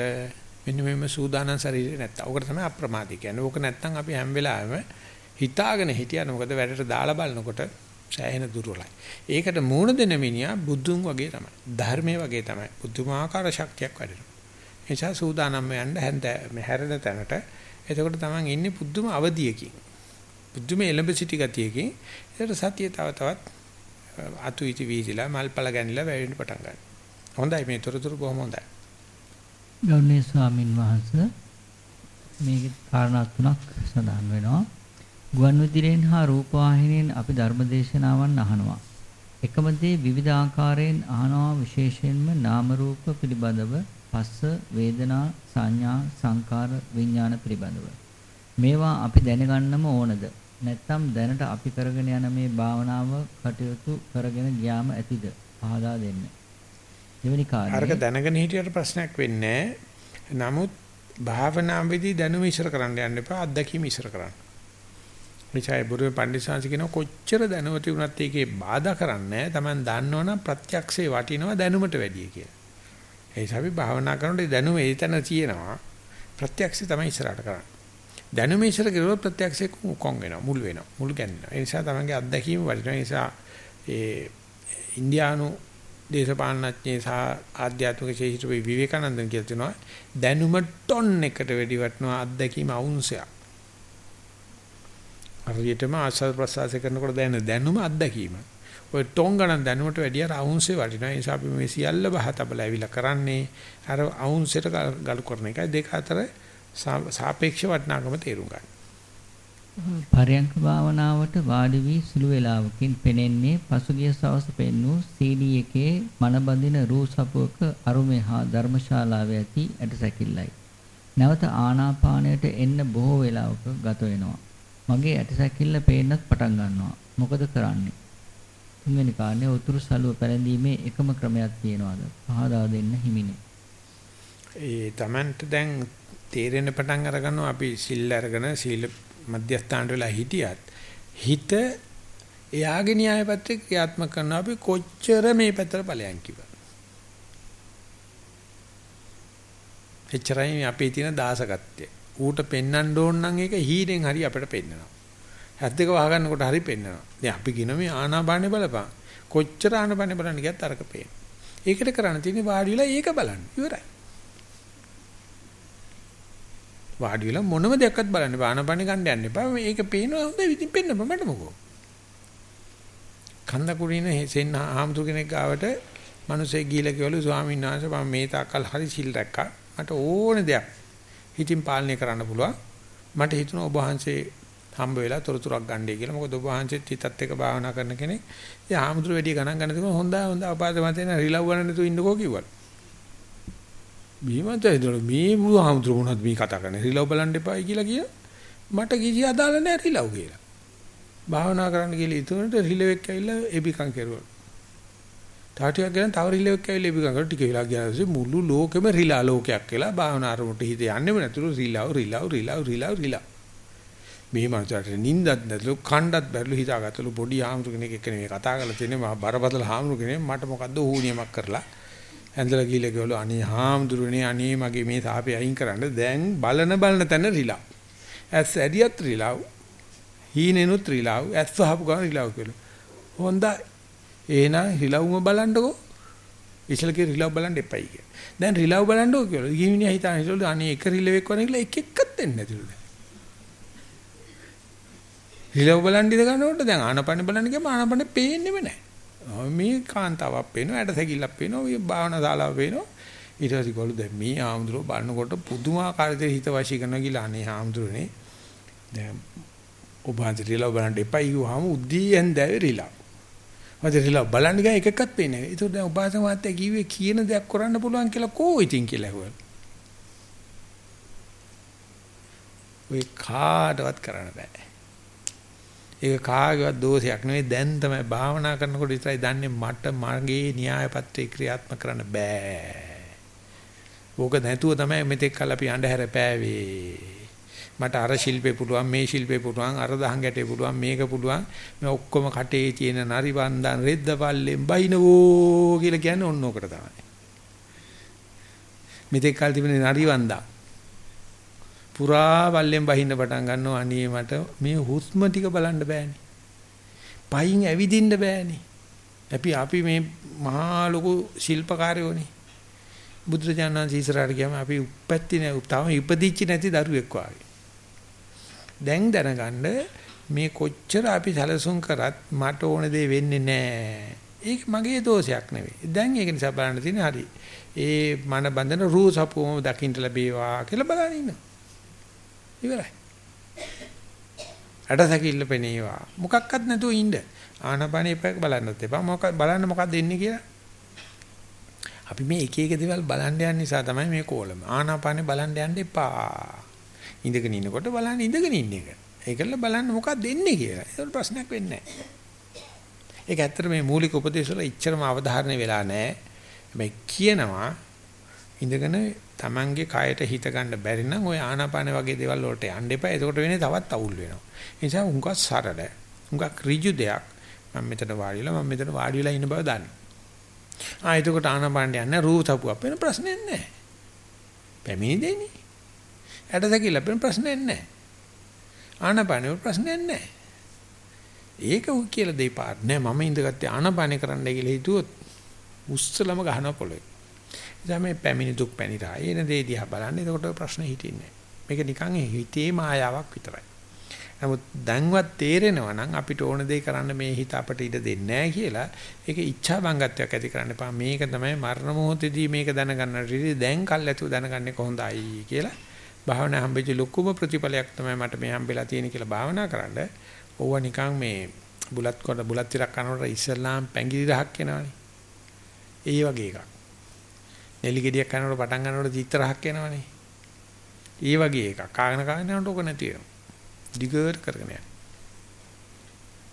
මෙන්න මෙම සූදානම් ශරීරේ නැත්තම්. ඕකට තමයි අප්‍රමාදී කියන්නේ. ඕක නැත්තම් අපි හැම වෙලාවෙම හිතාගෙන හිටියන මොකද වැඩට දාලා බලනකොට සෑහෙන දුර්වලයි. ඒකට මූණ දෙන මිනිහා බුදුන් වගේ තමයි. ධර්මයේ වගේ තමයි. බුදුමාකාර ශක්තියක් වැඩෙනවා. ඒ නිසා සූදානම් යන්න හැන්ද හැරෙන තැනට එතකොට තමන් ඉන්නේ පුදුම අවදියකින්. පුදුම එලඹ සිටි ගතියකින්. ඒකට සතිය තව තවත් අතු ඉති වීදිලා මල්පල ගැනිලා වැවෙන්න පටන් ගන්නවා. හොඳයි මේ තොරතුරු බොහොම හොඳයි. ගෞරවනීය ස්වාමින් වහන්සේ මේකේ කාරණා තුනක් සඳහන් වෙනවා. ගුවන් විදුලියෙන් හා රූප වාහිනියෙන් අපි ධර්මදේශනාවන් අහනවා. එකම දේ විවිධ ආකාරයෙන් අහනවා විශේෂයෙන්ම නාම රූප පිළිබඳව පස්ස වේදනා සංඥා සංකාර විඥාන පිළිබඳව. මේවා අපි දැනගන්නම ඕනද? නැත්නම් දැනට අපි කරගෙන යන මේ භාවනාව කටයුතු කරගෙන ගියාම ඇතිද? පහදා දෙන්න. දෙවෙනි කාර්යය. අරක දැනගෙන හිටියට ප්‍රශ්නයක් වෙන්නේ නමුත් භාවනාවේදී දැනුම ඉස්සර කරන්න යන්න එපා අත්දැකීම ඉස්සර කරන්න. මිසයි බුදුන් පඬිස්සාංශ කියන කොච්චර දැනුවති වුණත් ඒකේ බාධා කරන්නේ Taman දන්නවනම් ප්‍රත්‍යක්ෂේ වටිනවා දැනුමට වැඩිය කියලා. ඒ නිසා අපි භාවනා කරනකොට දැනුම ඒ තැන තියෙනවා ප්‍රත්‍යක්ෂේ තමයි ඉස්සරහට කරන්නේ. දැනුම ඉස්සර කරුවොත් ප්‍රත්‍යක්ෂේ කොන් වෙනවා මුල් වෙනවා මුල් ගැන්වෙනවා. ඒ නිසා Tamanගේ අත්දැකීම වටිනවා. ඒ නිසා ඒ ඉන්දියානු දේශපාලනඥයේ සහ ආධ්‍යාත්මික ශේෂිත විවේකානන්දන් කියලා තියෙනවා දැනුම ටොන් එකට වැඩි වටනවා අත්දැකීම අවුන්සයක්. හරියටම ආස්වාද ප්‍රසආස කරනකොට දැනෙන දැනුම අත්දැකීම. ඔය ටොන් ගණන් දැනුමට වැඩිය අවුන්සේ වටිනවා. ඒ නිසා අපි මේ සියල්ල බහතබල ඇවිල්ලා කරන්නේ අර අවුන්සෙට ගලු කරන එකයි දෙක අතර සාපේක්ෂ වටිනාකම තේරුම් ගන්න. පරයන්ක භාවනාවට වාඩි වී සුළු වේලාවකින් පෙනෙන්නේ පසුගිය සවස පෙන්වූ CD එකේ මනබඳින රූ සපුවක අරුමේ හා ධර්මශාලාවේ ඇති ඇටසැකිල්ලයි. නැවත ආනාපානයට එන්න බොහෝ වේලාවක ගත වෙනවා. මගේ ඇටසැකිල්ල පේන්නත් පටන් ගන්නවා. මොකද කරන්නේ? තුන්වෙනි කාරණේ උතුරු සළුව පැලඳීමේ එකම ක්‍රමයක් තියනවාද? පහදා දෙන්න හිමිනේ. ඒ Tamanට දැන් තේරෙන්න පටන් අර ගන්නවා අපි සිල් අරගෙන සීල මධ්‍යස්ථානට වෙලා හිටියත් හිත එයාගේ න්‍යාය පත්‍රය ක්‍රියාත්මක කරනවා අපි කොච්චර මේ පැත්තට ඵලයන් කිව්වා. එච්චරයි අපේ තියෙන දාසකත්වය. ඌට පෙන්වන්න ඕන නම් ඒක හීනෙන් හරි අපිට පෙන්වනවා. හැත් දෙක වහගන්නකොට හරි පෙන්වනවා. දැන් අපි කියන මේ ආනාපානේ බලපන්. කොච්චර ආනාපානේ බලන්න ගියත් අරක පේන. ඒකට කරන්න තියෙන්නේ වාඩි වෙලා ඒක බලන්න. ඉවරයි. වාඩි වෙලා මොනම දෙයක්වත් බලන්න බෑ. ආනාපානේ ගන්න යන්න එපා. මේක පේනවා හොඳ ඉතින් පෙන්න මට මොකෝ. කන්ද කුරින සෙන් ආම්තු කෙනෙක් ගාවට මිනිස්සේ ගිහිලා කිව්වලු ස්වාමීන් වහන්සේ මම මේ තාක්කල් හරි සිල් රැක්කා. මට ඕන දෙයක් හිතින් පාලනය කරන්න පුළුවන්. මට හිතුණා ඔබ වහන්සේ හම්බ වෙලා තොරතුරක් ගන්නයි කියලා. මොකද ඔබ වහන්සේත් හිතත් එක්ක භාවනා කරන කෙනෙක්. ඒ ආමුදුර වැඩි ගණන් ගන්න තිබුණා. හොඳ හොඳ අපාද මතේන රිලව් ගන්න නැතුව ඉන්නකෝ කිව්වා. බීමන්ත හිතවල මේ බුදුහාමුදුර මොනවද මේ කතා කරන්නේ රිලව් බලන්න එපායි කියලා කිය. මට කිසි අදාළ නැහැ රිලව් කියලා. භාවනා කරන්න කියලා ඉතුරුට රිලෙවෙක් ඇවිල්ලා එබිකම් කෙරුවා. තාටියක් ගන්න තව රිලෙවෙක් ඇවිල්ලා එබිකම් කර ටික වෙලා ගියාසේ මුළු ලෝකෙම රිලා ලෝකයක් කියලා භාවනා අරමුණට හිත යන්නෙම නැතුළු රිලව් රිලව් රිලව් රිලව් රිලව්. මේ මනසට නිින්දත් නැතුළු කණ්ඩත් බැරිලු හිතාගත්තලු පොඩි ආම්තු කෙනෙක් එක්ක නෙමෙයි කතා කරලා තියෙන්නේ මහා බරපතල ආම්තු කෙනෙක් මට මොකද්ද ඌණියමක් කරලා. ඇඳලා ගිහලා ගවලු අනේ හාමුදුරනේ අනේ මගේ මේ සාපේ අයින් කරන්න. දැන් බලන බලන තැන රිලව්. ඇස් ඇරියත් රිලව්. හීනෙනුත් රිලව්. ඇස් වහපු ගමන් රිලව් කියලා. හොඳයි. එහෙනම් රිලව්ම බලන්නකෝ ඉස්සලකේ රිලව් බලන්න එපයි කිය. දැන් රිලව් බලන්නකෝ කියලා. ගිහිමිනියා හිතාන හිටවලු අනේ එක රිලෙවෙක් වරන කියලා එක එක්කත් දෙන්නේ නැතිලු දැන්. රිලව් බලන් ඉඳ ගන්නකොට දැන් ආනපන බලන්න ගියාම ආනපන පේන්නේම නැහැ. මේ කාන්තාවක් පේනවා ඇට සැකිල්ලක් පේනවා මේ භාවනා ශාලාව පේනවා ඊට පස්සේ ගොළු දැන් මේ ආම්දුරෝ බලනකොට පුදුමාකාර දෙයක් හිත වශී කරනවා කියලා අනේ ආම්දුරනේ දැන් ඔබ හන්දරිලා බලන්න එපා කිව්වහම උද්දීයෙන් දැවිරිලා මදරිලා බලන්න ගියා එකක්වත් පේන්නේ නැහැ ඒතකොට දැන් උපාසක මාත්‍ය කිව්වේ කියන දෙයක් කරන්න පුළුවන් කියලා කෝ ඉතින් කියලා ඇහුවා ඔය කාටවත් කරන්න බෑ ඒක කාගේවත් දෝෂයක් නෙවෙයි දැන් තමයි භාවනා කරනකොට විතරයි දන්නේ මට මගේ න්‍යාය පත්‍රය ක්‍රියාත්මක කරන්න බෑ. ඕක නැතුව තමයි මෙතෙක් කල් අපි අඳුර පෑවේ. මට අර ශිල්පේ පුළුවන් මේ ශිල්පේ පුළුවන් අර දහං ගැටේ පුළුවන් මේක පුළුවන් මේ ඔක්කොම කටේ තියෙන nari වන්දන් රෙද්ද පල්ලෙන් බයිනවෝ කියලා කියන්නේ ඔන්න ඕකට තමයි. මෙතෙක් කල් තිබුණේ nari වන්දා. පුරා පල්ලෙන් බහින්න පටන් ගන්නවා අනේ මට මේ හුස්ම ටික බලන්න බෑනේ. පයින් ඇවිදින්න බෑනේ. අපි අපි මේ මහා ලොකු ශිල්පකාරයෝනේ. බුදුරජාණන් ඉස්සරහට ගියාම අපි උප්පත්ති නෑ තාම ඉපදිච්ච නැති දරුවෙක් වාගේ. දැන් දැනගන්න මේ කොච්චර අපි සැලසුම් කරත් මට ඕන දේ වෙන්නේ නෑ. ඒක මගේ දෝෂයක් නෙවෙයි. දැන් ඒක නිසා බලන්න තියෙන හරි. ඒ මන බඳන රූ සපුවම දකින්න ලැබේවා කියලා බලන ඉන්නවා. ඉවරයි. අඩසකිල්ල පෙනේවා. මොකක්වත් නැතුව ඉන්න. ආනපනේ පැක බලන්නත් එපා. මොකක් බලන්න මොකක්ද එන්නේ කියලා. අපි මේ එක එක දේවල් බලන්න යන නිසා තමයි මේ කෝලම. ආනාපානේ බලන්න යන්න එපා. ඉඳගෙන ඉන්නකොට බලන්න ඉඳගෙන ඉන්න එක. ඒකල බලන්න මොකක්ද දෙන්නේ කියලා. ඒක ප්‍රශ්නයක් වෙන්නේ නැහැ. ඒක ඇත්තට මේ මූලික උපදේශ වල ඉච්චරම අවධාරණය වෙලා නැහැ. මේ කියනවා ඉඳගෙන Tamange කයට හිත ගන්න බැරි නම් ওই ආනාපාන වගේ දේවල් වලට යන්න එපා. එතකොට වෙන්නේ තවත් අවුල් වෙනවා. ඒ නිසා හුඟක් සරල. හුඟක් ඍජු දෙයක්. මම මෙතන වාඩි වෙලා මම මෙතන වාඩි වෙලා ඉන්න බව දන්නේ. ආ එතකොට ආනාපානට යන්න රූපතපුවක් වෙන ප්‍රශ්නයක් නැහැ. පැමිණි දෙන්නේ. ඇටසැකිල්ල වෙන ප්‍රශ්නයක් නැහැ. ආනාපානේ ප්‍රශ්නයක් නැහැ. ඒක උ කියලා දෙපාර නෑ මම ඉඳගත්තේ ආනාපානේ කරන්නයි කියලා හිතුවොත් උස්සලම ගහන පොළොවේ. ඉතින් මේ පැමිණි දුක් පැනිරා එන දේ දිහා බලන්න එතකොට ප්‍රශ්න හිටින්නේ මේක නිකන් හිතේ මායාවක් විතරයි. නමුත් දැන්වත් තේරෙනවා නම් අපිට ඕන දේ කරන්න මේ හිත අපට ඉඩ දෙන්නේ නැහැ කියලා ඒක ඉච්ඡා බංගත්වයක් ඇති කරන්න එපා. මේක තමයි මරණ මොහොතේදී මේක දැනගන්නට ඉතින් දැන් කල්ැතු දැනගන්නේ කොහොඳයි කියලා භාවනා හම්බෙච්ච ලොකුම ප්‍රතිඵලයක් තමයි මට මේ හම්බෙලා තියෙන කියලා භාවනා කරන්න. ඕවා නිකන් මේ බුලත් කොට බුලත් ටිකක් කනකොට ඉස්සල්ලාම් පැංගිරි රහක් එනවනේ. ඒ වගේ එකක්. නෙලි ගෙඩියක් කනකොට පටන් ගන්නකොට චිත්ත රහක් එනවනේ. ඒ වගේ එකක්. කාගෙන කාගෙන යනකොට ඔක නැති වෙනවා. දිගට කරගෙන යන්න.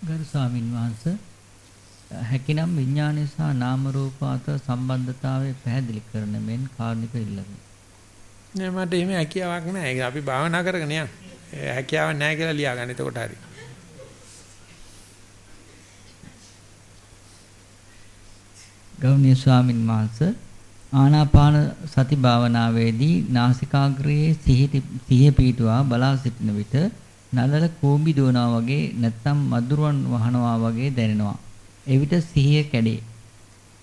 ගරු ස්වාමින් වහන්සේ හැකිනම් විඥානය සහ නාම රූප අතර සම්බන්ධතාවය පැහැදිලි කරන මෙන් කාරණික ඉල්ලමි. නෑ මට එහෙම හැකියාවක් නෑ. ඒක අපි භාවනා කරගෙන යන්න. හැකියාවක් නෑ කියලා ලියා ගන්න. එතකොට හරි. ගෞණීය ස්වාමින් වහන්සේ ආනාපාන සති භාවනාවේදී නාසිකාග්‍රයේ සිහිය පිටුවා බලා සිටින විට නලල කෝඹි දුවනවා වගේ නැත්නම් මදුරුවන් වහනවා වගේ දැනෙනවා. එවිට සිහිය කැඩේ.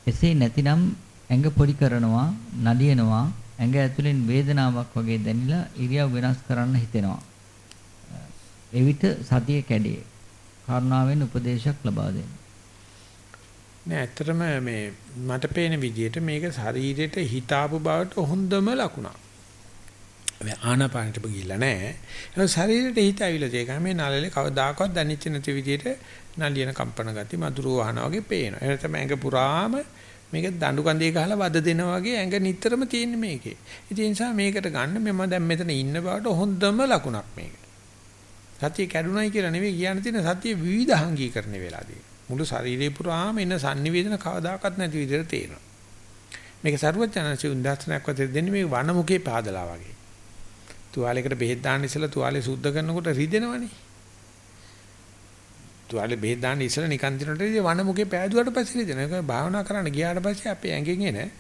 එසේ නැතිනම් ඇඟ පොඩි කරනවා, නලියනවා, ඇඟ ඇතුලෙන් වේදනාවක් වගේ දැනිලා ඉරියව් වෙනස් කරන්න හිතෙනවා. එවිට සතිය කැඩේ. කරුණාවෙන් උපදේශයක් ලබා දෙන්න. නෑ ඇත්තටම මේ මට පේන විදිහට මේක ශරීරයට හිතාපු බවට හොඳම ලකුණක්. මේ ආනාපානෙට ගිහිල්ලා නෑ. ඒක ශරීරයට හිත ඇවිල්ලා ඒක මේ නළලේ කවදාකවත් දැනෙච්ච නැති විදිහට නලියන කම්පන ගති මధుරව වහනා වගේ පේනවා. එහෙනම් තමයි ඇඟ පුරාම මේක දඬු කඳේ ගහලා වද දෙනා වගේ ඇඟ නිතරම තියෙන මේකේ. ඉතින් ඒ නිසා මේකට ගන්න මම දැන් මෙතන ඉන්න බවට හොඳම ලකුණක් මේක. සතිය කැඩුනයි කියලා නෙවෙයි කියන්න තියෙන සතිය විවිධාංගීකරණය වෙලාදී. මුළු ශරීරේ පුරාම එන sannivedana කවදාකවත් නැති විදිහට තේරෙනවා. මේක සරුවචනසි උන්දාස්නයක් වතේ දෙන්නේ මේ වනමුකේ පාදලා වගේ. තුවාලයකට බෙහෙත් දාන්න ඉස්සලා තුවාලේ සුද්ධ කරනකොට රිදෙනවනේ. තුවාලේ බෙහෙත් දාන්න ඉස්සලා නිකන් දිනට රිදෙ වනමුකේ පෑදුවට පස්සේ රිදෙනවා. ඒක භාවනා කරන්න ගියාට පස්සේ අපේ ඇඟෙන් එන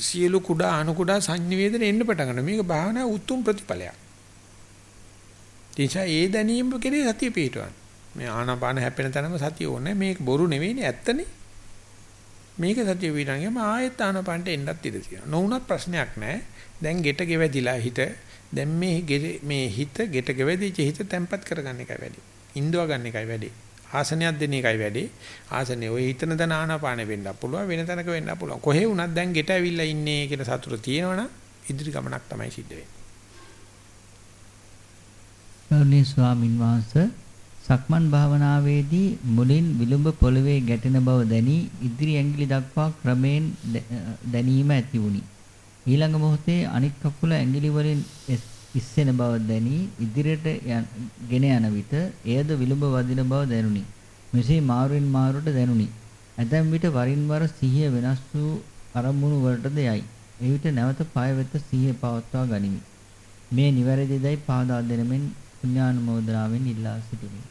සියලු කුඩා අණු කුඩා සංනිවේදන එන්න පටන් ගන්නවා. මේක භාවනා උතුම් ප්‍රතිඵලයක්. නිසා ඒ දැනීම කෙරේ සතිය පිටවන්න. මේ ආනාපාන හැපෙන තැනම සතිය ඕනේ. මේක බොරු නෙවෙයිනේ ඇත්තනේ. මේක සතිය පිටනගම ආයෙත් ආනාපානට එන්නත් ඉඩ තියෙනවා. නොවුනත් ප්‍රශ්නයක් නැහැ. දැන් ගෙට ගෙවදිලා හිත දැන් මේ මේ හිත ගෙට ගෙවදිච්ච හිත තැම්පත් කරගන්න එකයි වැඩි. ඉන්දව ගන්න එකයි වැඩි. ආසනයක් දෙන එකයි වැඩි. ආසනේ ඔය හිතන දන ආනාපාන වෙන්න පුළුවන් වෙන තැනක වෙන්න පුළුවන්. කොහේ වුණත් දැන් ගෙට ඇවිල්ලා ඉන්නේ කියන සතුට තියෙනවනම් ඉදිරි ගමනක් තමයි සිද්ධ වෙන්නේ. ගෞරවනීය ස්වාමින් වහන්සේ සක්මන් භාවනාවේදී මුලින් විලුඹ පොළවේ ගැටෙන බව දැනි ඉදිරි ඇඟිලි දක්වා ක්‍රමයෙන් දැනීම ඇති වුණි. ඊළඟ මොහොතේ අනිත් කකුල ඇඟිලි වලින් ඉස්සෙන බව දැනී ඉදිරියට ගෙන යන විට එයද විලුඹ වදින බව දැනුනි. මෙසේ මාරුවෙන් මාරුවට දැනුනි. ඇතැම් විට වරින් වර සිහිය වෙනස් වූ අරමුණු වලටද යයි. එවිට නැවත පය වෙත සිහිය පවත්වා ගනිමි. මේ නිවැරදිදයි පාදා දෙනමෙන් පුණ්‍යානුමෝදනාවෙන් ඉල්ලා සිටිමි.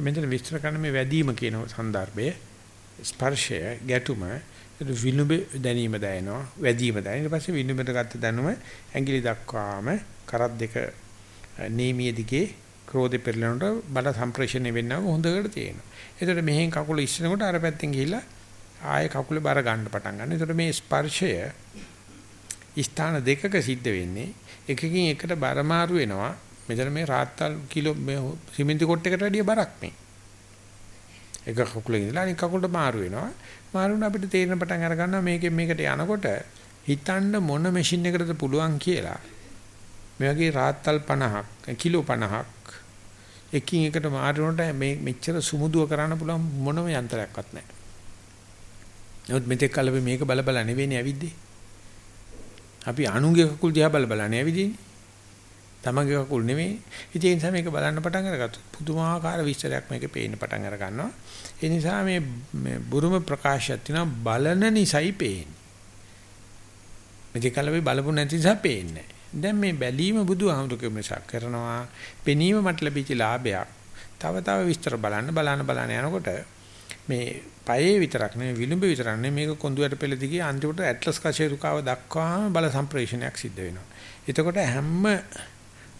මෙතන විස්තර කරන මේ වැදීම කියන સંદર્ભය ස්පර්ශය ගැටුම විලුඹ දැනීම දැනෙනවා වැදීම දැනෙන ඊට පස්සේ විලුඹට ගත්ත දැනුම ඇඟිලි දක්වාම කරත් දෙක නීමිය දිගේ ක්‍රෝධෙ පෙරලනකොට බල සම්ප්‍රේෂණය වෙන්නව හොඳට තියෙනවා. ඒතකොට මෙහෙන් කකුල ඉස්සනකොට අර පැත්තෙන් ගිහිල්ලා ආයේ කකුලේ බර ගන්න පටන් ගන්නවා. ඒතකොට මේ ස්පර්ශය ස්ථාන දෙකක සිද්ධ වෙන්නේ එකකින් එකට බර මාරු වෙනවා. මෙතන මේ රාත්තල් කිලෝ සිමෙන්ති කොටයකට වැඩිය බරක් මේ. එක කකුලකින් ඉඳලා අනිත් කකුලට මාරු වෙනවා. මාරු වුණ අපිට තේරෙන පටන් අර ගන්නවා මේකෙන් මේකට යනකොට හිතන්න මොන මැෂින් එකකටද පුළුවන් කියලා. මේ වගේ රාත්තල් 50ක් කිලෝ 50ක් එකින් එකට මාරු වුණට මේ මෙච්චර සුමුදුව කරන්න පුළුවන් මොනම යන්ත්‍රයක්වත් නැහැ. නමුත් මෙතෙක් කල මේක බල බල නෙවෙයිනේ ඇවිද්දේ. අපි අනුගේ කකුල් දිහා බල බල නෙවෙයිදී. තමගේ කකුල් නෙවෙයි. ඉතින් ඒ නිසා මේක බලන්න පටන් අරගත්තොත් පුදුමාකාර විස්තරයක් මේකේ පේන්න පටන් අර ගන්නවා. ඒ නිසා මේ මේ බුරුම ප්‍රකාශයක් තියෙනවා බලන නිසයි පේන්නේ. මෙතෙක් කල අපි බලපු නැති නිසා පේන්නේ දැන් මේ බැලීම බුදුහාමුදුරුවෝ මෙසක් කරනවා. පෙනීම මට ලැබිච්ච ලාභයක්. තව තව විස්තර බලන්න බලන්න බලන්න යනකොට මේ පයේ විතරක් නෙවෙයි විලුඹ විතරක් නෙවෙයි මේක කොඳුයට පෙළ දිගේ අන්තිමට ඇට්ලස් කෂේරුකාව දක්වාම බල සම්ප්‍රේෂණයක් සිද්ධ වෙනවා. එතකොට හැම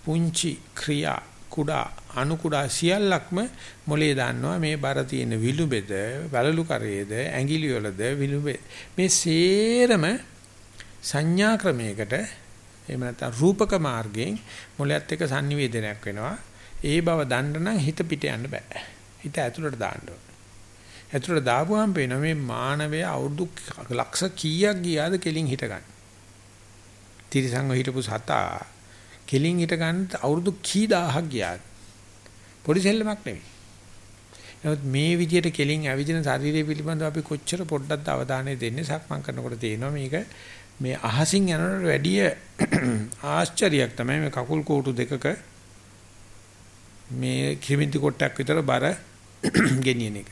පුංචි ක්‍රියා කුඩා අණු කුඩා සියල්ලක්ම මොලේ දාන්නවා මේ බර තියෙන විලුඹෙද වලලු කරේද ඇඟිලි වලද විලුඹේ මේ සේරම සංඥා ක්‍රමයකට එහෙම නැත්නම් රූපක මාර්ගයෙන් මොලයත් එක්ක sannivedanayak වෙනවා ඒ බව දන්න නම් හිත පිට යන්න බෑ හිත ඇතුළට දාන්න ඕනේ ඇතුළට දාපුවාම පේනවා මේ මානවය අවුරුදු ලක්ෂ කීයක් ගියාද කෙලින් හිට ගන්න. තිරිසංග හිටපු සතා කෙලින් හිට ගන්න අවුරුදු කී දහහක් ගියාද? පොඩි සෙල්ලමක් නෙවෙයි. නමුත් මේ විදිහට කෙලින් ඇවිදින ශරීරය පිළිබඳව අපි කොච්චර පොඩ්ඩක් අවධානය දෙන්නේ සක්මන් කරනකොට තේනවා මේක මේ අහසින් යනකොට වැඩි ආශ්චර්යයක් තමයි මේ කකුල් කෝටු දෙකක මේ කිමින්ති කොටයක් විතර බර ගෙනියන එක.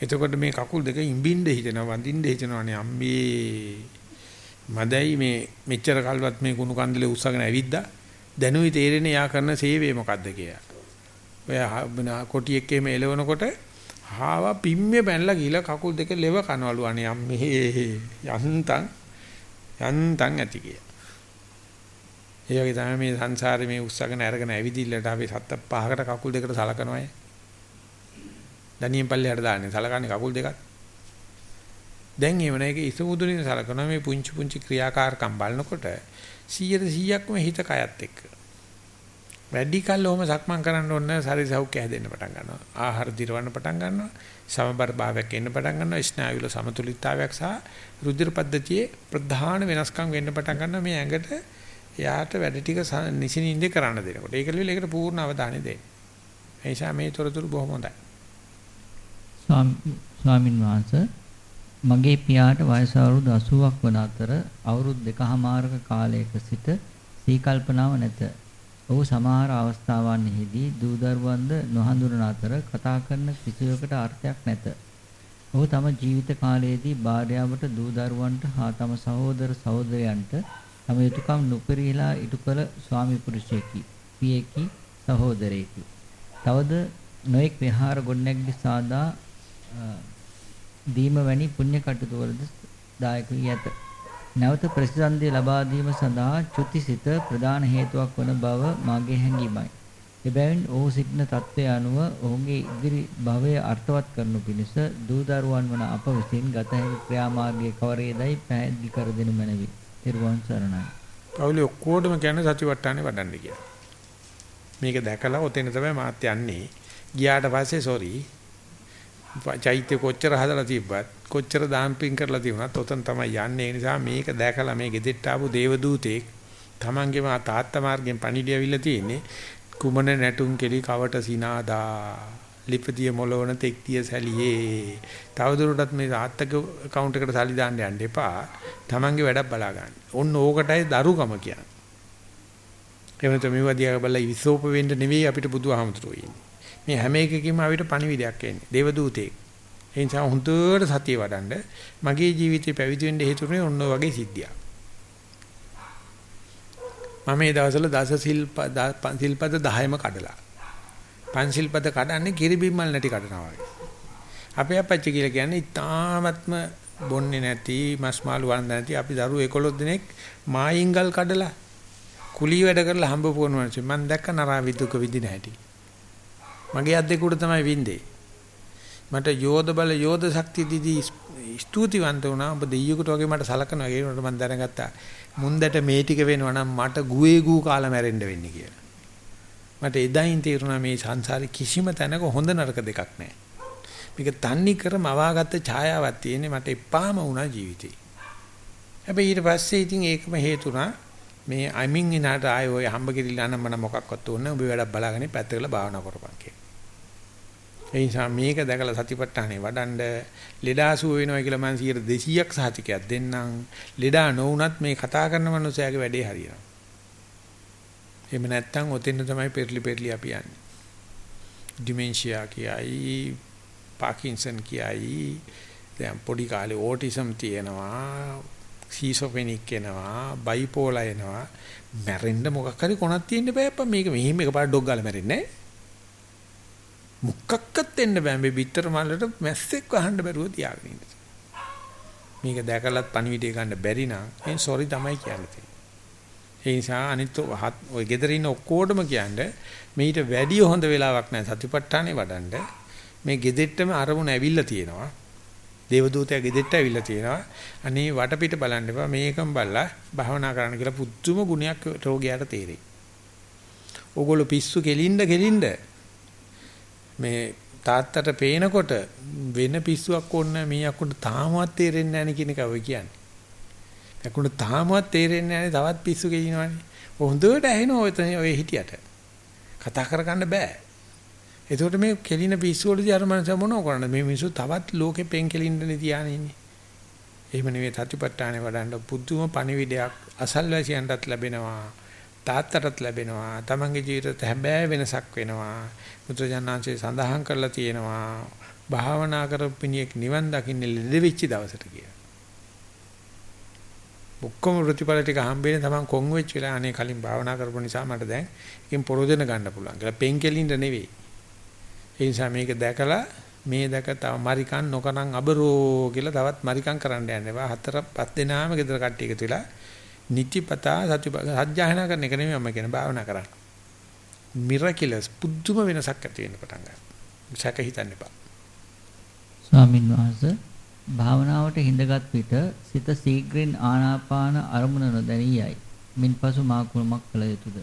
එතකොට මේ කකුල් දෙක ඉඹින්න හිතෙනවා වඳින්න හිතෙනවානේ අම්මේ මදයි මේ මෙච්චර කල්වත් මේ කුණු කන්දලේ උස්සගෙන ඇවිද්දා දැනුයි තේරෙන්නේ යා කරන සේවය මොකද්ද කියලා. ඔය කොටියෙක් එහෙම එලවනකොට හාවා පිම්මේ බැනලා ගිහලා කකුල් දෙක ලෙව කනවලු අනේ අම්මේ යන්තම් යන්තම් ඇති කිය. ඒ වගේ තමයි මේ සංසාරේ මේ උස්සගෙන අරගෙන ඇවිදින්නට අපි සත්ත පහකට කකුල් දෙකට සලකනවායි. දණියෙන් පල්ලෙහාට දාන්නේ සලකන්නේ කකුල් දෙකක්. දැන් එහෙම නැහැ ඒක ඉසුමුදුලින් සලකනවා මේ පුංචි පුංචි ක්‍රියාකාරකම් බලනකොට 100 100ක්ම හිත කයත් එක්ක. වැඩි කල් ඔහම සක්මන් කරන්න ඕන ශරීර සෞඛ්‍ය හැදෙන්න පටන් ගන්නවා. ආහාර දිරවන්න පටන් ගන්නවා. සමබර භාවයක් එන්න පටන් ගන්නවා. ස්නායු වල සමතුලිතතාවයක් සහ රුධිර පද්ධතියේ ප්‍රධාන වෙනස්කම් වෙන්න පටන් ගන්නවා මේ ඇඟට එයාට වැඩ ටික නිසිනින්ද කරන්න දෙනකොට. ඒක ලියලා ඒකට පූර්ණ අවධානය දෙන්න. ඒ නිසා මේ තොරතුරු බොහොම හොඳයි. ස්වාමින් වහන්සේ මගේ පියාට වයස අවුරුදු 80ක් වන අතර අවුරුදු දෙකහමාරක කාලයක සිට සීකල්පනාව නැත. ඔහු සමහර අවස්ථාවන්හිදී දූ දරුවන්ද නොහඳුනන අතර කතා කරන කිසිවකට අර්ථයක් නැත. ඔහු තම ජීවිත කාලයේදී භාර්යාවට දූ දරුවන්ට හා තම සහෝදර සහෝදරයන්ට තම යුතුයකම් නොපරිහිලා ඉටු කළ ස්වාමි පුරුෂයෙකි. පියෙකි සහෝදරයෙකි. තවද නොඑක් විහාර ගොඩනැගිලි සාදා දීම වැනි පුණ්‍ය කටයුතුවලද දායක වී ඇත. නැවත ප්‍රතිසන්දිය ලබා දීම සඳහා චුතිසිත ප්‍රධාන හේතුවක් වන බව මාගේ හැඟීමයි. එබැවින් ඔහු සිටින தත්ත්වය අනුව ඔහුගේ ඉදිරි භවය අර්ථවත් කරනු පිණිස දූ දරුවන් වන අප විසින් ගත හැකි ක්‍රියාමාර්ගයේ කවරේදයි පැහැදිලි කර දෙනු මැනවි. ත්‍රිවංශ සරණයි. පවුලේ ඔක්කොටම කියන්නේ සතිවට්ටානේ වඩන්න කියලා. මේක දැකලා ඔතෙන් තමයි මාත් යන්නේ. ගියාට පස්සේ සෝරි චෛත්‍ය කොච්චර හදලා තිබ්බත් කොච්චර දාම්පින් කරලා තිබුණත් ඔතන තමයි යන්නේ ඒ නිසා මේක දැකලා මේ ගෙදෙට්ට ආපු දේවදූතෙක් තමන්ගේම තාත්තා මාර්ගෙන් පණිඩිය අවිල්ල තියෙන්නේ කුමන නැටුම් කෙලි කවට සිනාදා ලිපතිය මොලවන තෙක්තිය සැලියේ තවදුරටත් මේ තාත්තක account එකට සල්ලි දාන්න යන්න එපා තමන්ගේ වැඩක් බලා ගන්න. ඔන්න ඕකටයි දරුකම කියන්නේ. එහෙම නැත්නම් මේවා දිහා බලලා විසෝප වෙන්න නෙවෙයි අපිට බුදුහාමුදුරුවෝ ඉන්නේ. මේ හැම එකකින්ම අපිට පණිවිඩයක් එන්නේ. දේව දූතෙක්. ඒ නිසා හුදුවට සතිය වඩන්න මගේ ජීවිතේ පැවිදි වෙන්න හේතුනේ ඔන්න ඔය වගේ සිද්ධියක්. මම මේ දවස්වල දස සිල්පද සිල්පද 10ම කඩලා. පන්සිල්පද කඩන්නේ කිරිබිම්මල් නැටි කඩනවා වගේ. අපේ අපච්චි කියලා කියන්නේ ඉතාමත්ම බොන්නේ නැති මස් මාළු වන්ද නැති අපි දරුවෝ 11 දිනක් මායින්ගල් කඩලා කුලී වැඩ කරලා හම්බ පුරනවා මම දැක්ක නරා විදුක විදින හැටි. මගේ අත් දෙක උඩ තමයි වින්දේ. මට යෝධ බල යෝධ ශක්තිය දීදී ස්තුතිවන්ත වුණා. ඔබ දෙයියෙකුට වගේ මට සලකනවා. ඒ වුණාට මම දැනගත්තා මුන්දට මේ ටික වෙනවා නම් මට ගුවේ ගූ කාලා මැරෙන්න වෙන්නේ කියලා. මට එදායින් තේරුණා මේ සංසාරේ කිසිම තැනක හොඳ නරක දෙකක් නැහැ. මේක තන්නේ කරම අවාගත්ත ඡායාවක් තියෙන්නේ මට එපාම වුණා ජීවිතේ. හැබැයි ඊට පස්සේ ඉතින් ඒකම හේතුණා මේ අයිමින් ඉනාට ආයෙ ඔය හම්බ කිරිලා නම් මම මොකක්වත් ඕනේ ඔබ වැඩක් බලාගෙන පැත්තකට භාවනා කරපන් කියලා. ඒ නිසා මේක දැකලා සතිපට්ඨානේ වඩන්ඩ ලෙඩාසුව වෙනවා කියලා මම 200ක් සහතිකයක් දෙන්නම්. ලෙඩා නොවුනත් මේ කතා කරන මනුස්සයාගේ වැඩේ හරියනවා. එහෙම නැත්නම් ඔතෙන් තමයි පෙරලි පෙරලි අපි යන්නේ. ඩිමෙන්ෂියා කියයි, පාකින්සන් කියයි, දැන් පොඩි කාලේ ඕටිසම් තියෙනවා, සීසොෆෙනික් එනවා, බයිපෝලා එනවා. මැරෙන්න මොකක් හරි කොනක් තියෙන්න බෑ අප්පා මේක මෙහිම එකපාරට ඩොග් ගාලා මැරෙන්නේ නැහැ. මුක්කක්කත් දෙන්න බෑ මේ බිත්තර මල්ලට මැස්සෙක් වහන්න බැරුව තියාගෙන ඉන්න. මේක දැකලත් පණිවිඩය ගන්න බැරි නම් එන් සෝරි තමයි කියන්නේ. ඒ නිසා අනිත් ඔය ගෙදර ඉන්න ඔක්කොටම කියන්නේ මේිට වැඩි හොඳ වෙලාවක් නැහැ සතිපට්ඨානේ වඩන්න. මේ ගෙදෙට්ටම අරමුණ ඇවිල්ලා තියෙනවා. දේවදූතයා ගෙදෙට්ට ඇවිල්ලා තියෙනවා. අනේ වටපිට බලන්න එපා මේකම බලලා භාවනා කරන්න කියලා පුදුම ගුණයක් රෝගියාට තේරෙයි. ඕගොල්ලෝ පිස්සු කෙලින්ද කෙලින්ද මේ තාත්තට පේනකොට වෙන පිස්සුවක් ඕන මේ අකුණට තාමවත් තේරෙන්නේ නැහැ කියන එක ඔය කියන්නේ. අකුණට තාමවත් තේරෙන්නේ නැහැ තවත් පිස්සු කියනවනේ. හොඳට ඇහෙනවා ඔය ඔය හිටියට. කතා කරගන්න බෑ. එතකොට මේ කෙලින පිස්සු වලදී අර මනස මොනව කරන්නද මේ මිනිස්සු තවත් ලෝකෙ පෙන් කෙලින්නනේ තියානේ ඉන්නේ. එහෙම නෙවෙයි තතිපට්ඨානේ වඩන්න පුදුම පණිවිඩයක් අසල්වැසියන්ටත් ලැබෙනවා. තාත්තටත් ලැබෙනවා. තමන්ගේ ජීවිතයට හැබෑ වෙනසක් වෙනවා. මුද්‍රජානංශේ සඳහන් කරලා තියෙනවා. භාවනා කරපිනියෙක් නිවන් දකින්නේ ලෙඩ වෙච්ච දවසට කියලා. ඔක්කොම ප්‍රතිඵල ටික හම්බෙන්නේ තමන් කොන් වෙච්ච වෙලාව අනේ කලින් භාවනා කරපු නිසා මට දැන් එකෙන් පොරොදෙන ගන්න පුළුවන් කියලා පෙන්කෙලින්ද නෙවෙයි. ඒ නිසා මේක දැකලා මේ දැක තව මරිකන් නොකරන් අබරෝ කියලා තවත් මරිකන් කරන්න යන්න එපා. හතර පස් දෙනාම ගෙදර කට්ටිය එකතු වෙලා නිතිපතා සති සත්‍යයනා කරන එක නෙමෙයි මම කියන භාවනා කරන්න. මිරකියුලස් පුදුම වෙනසක් ඇති වෙන්න පටන් ගන්නවා. සැක හිතන්න එපා. ස්වාමින් වහන්සේ භාවනාවට හිඳගත් විට සිත සීග්‍රෙන් ආනාපාන අරමුණ නොදැනී යයි. මින්පසු මා කුමක් කළ යුතුද?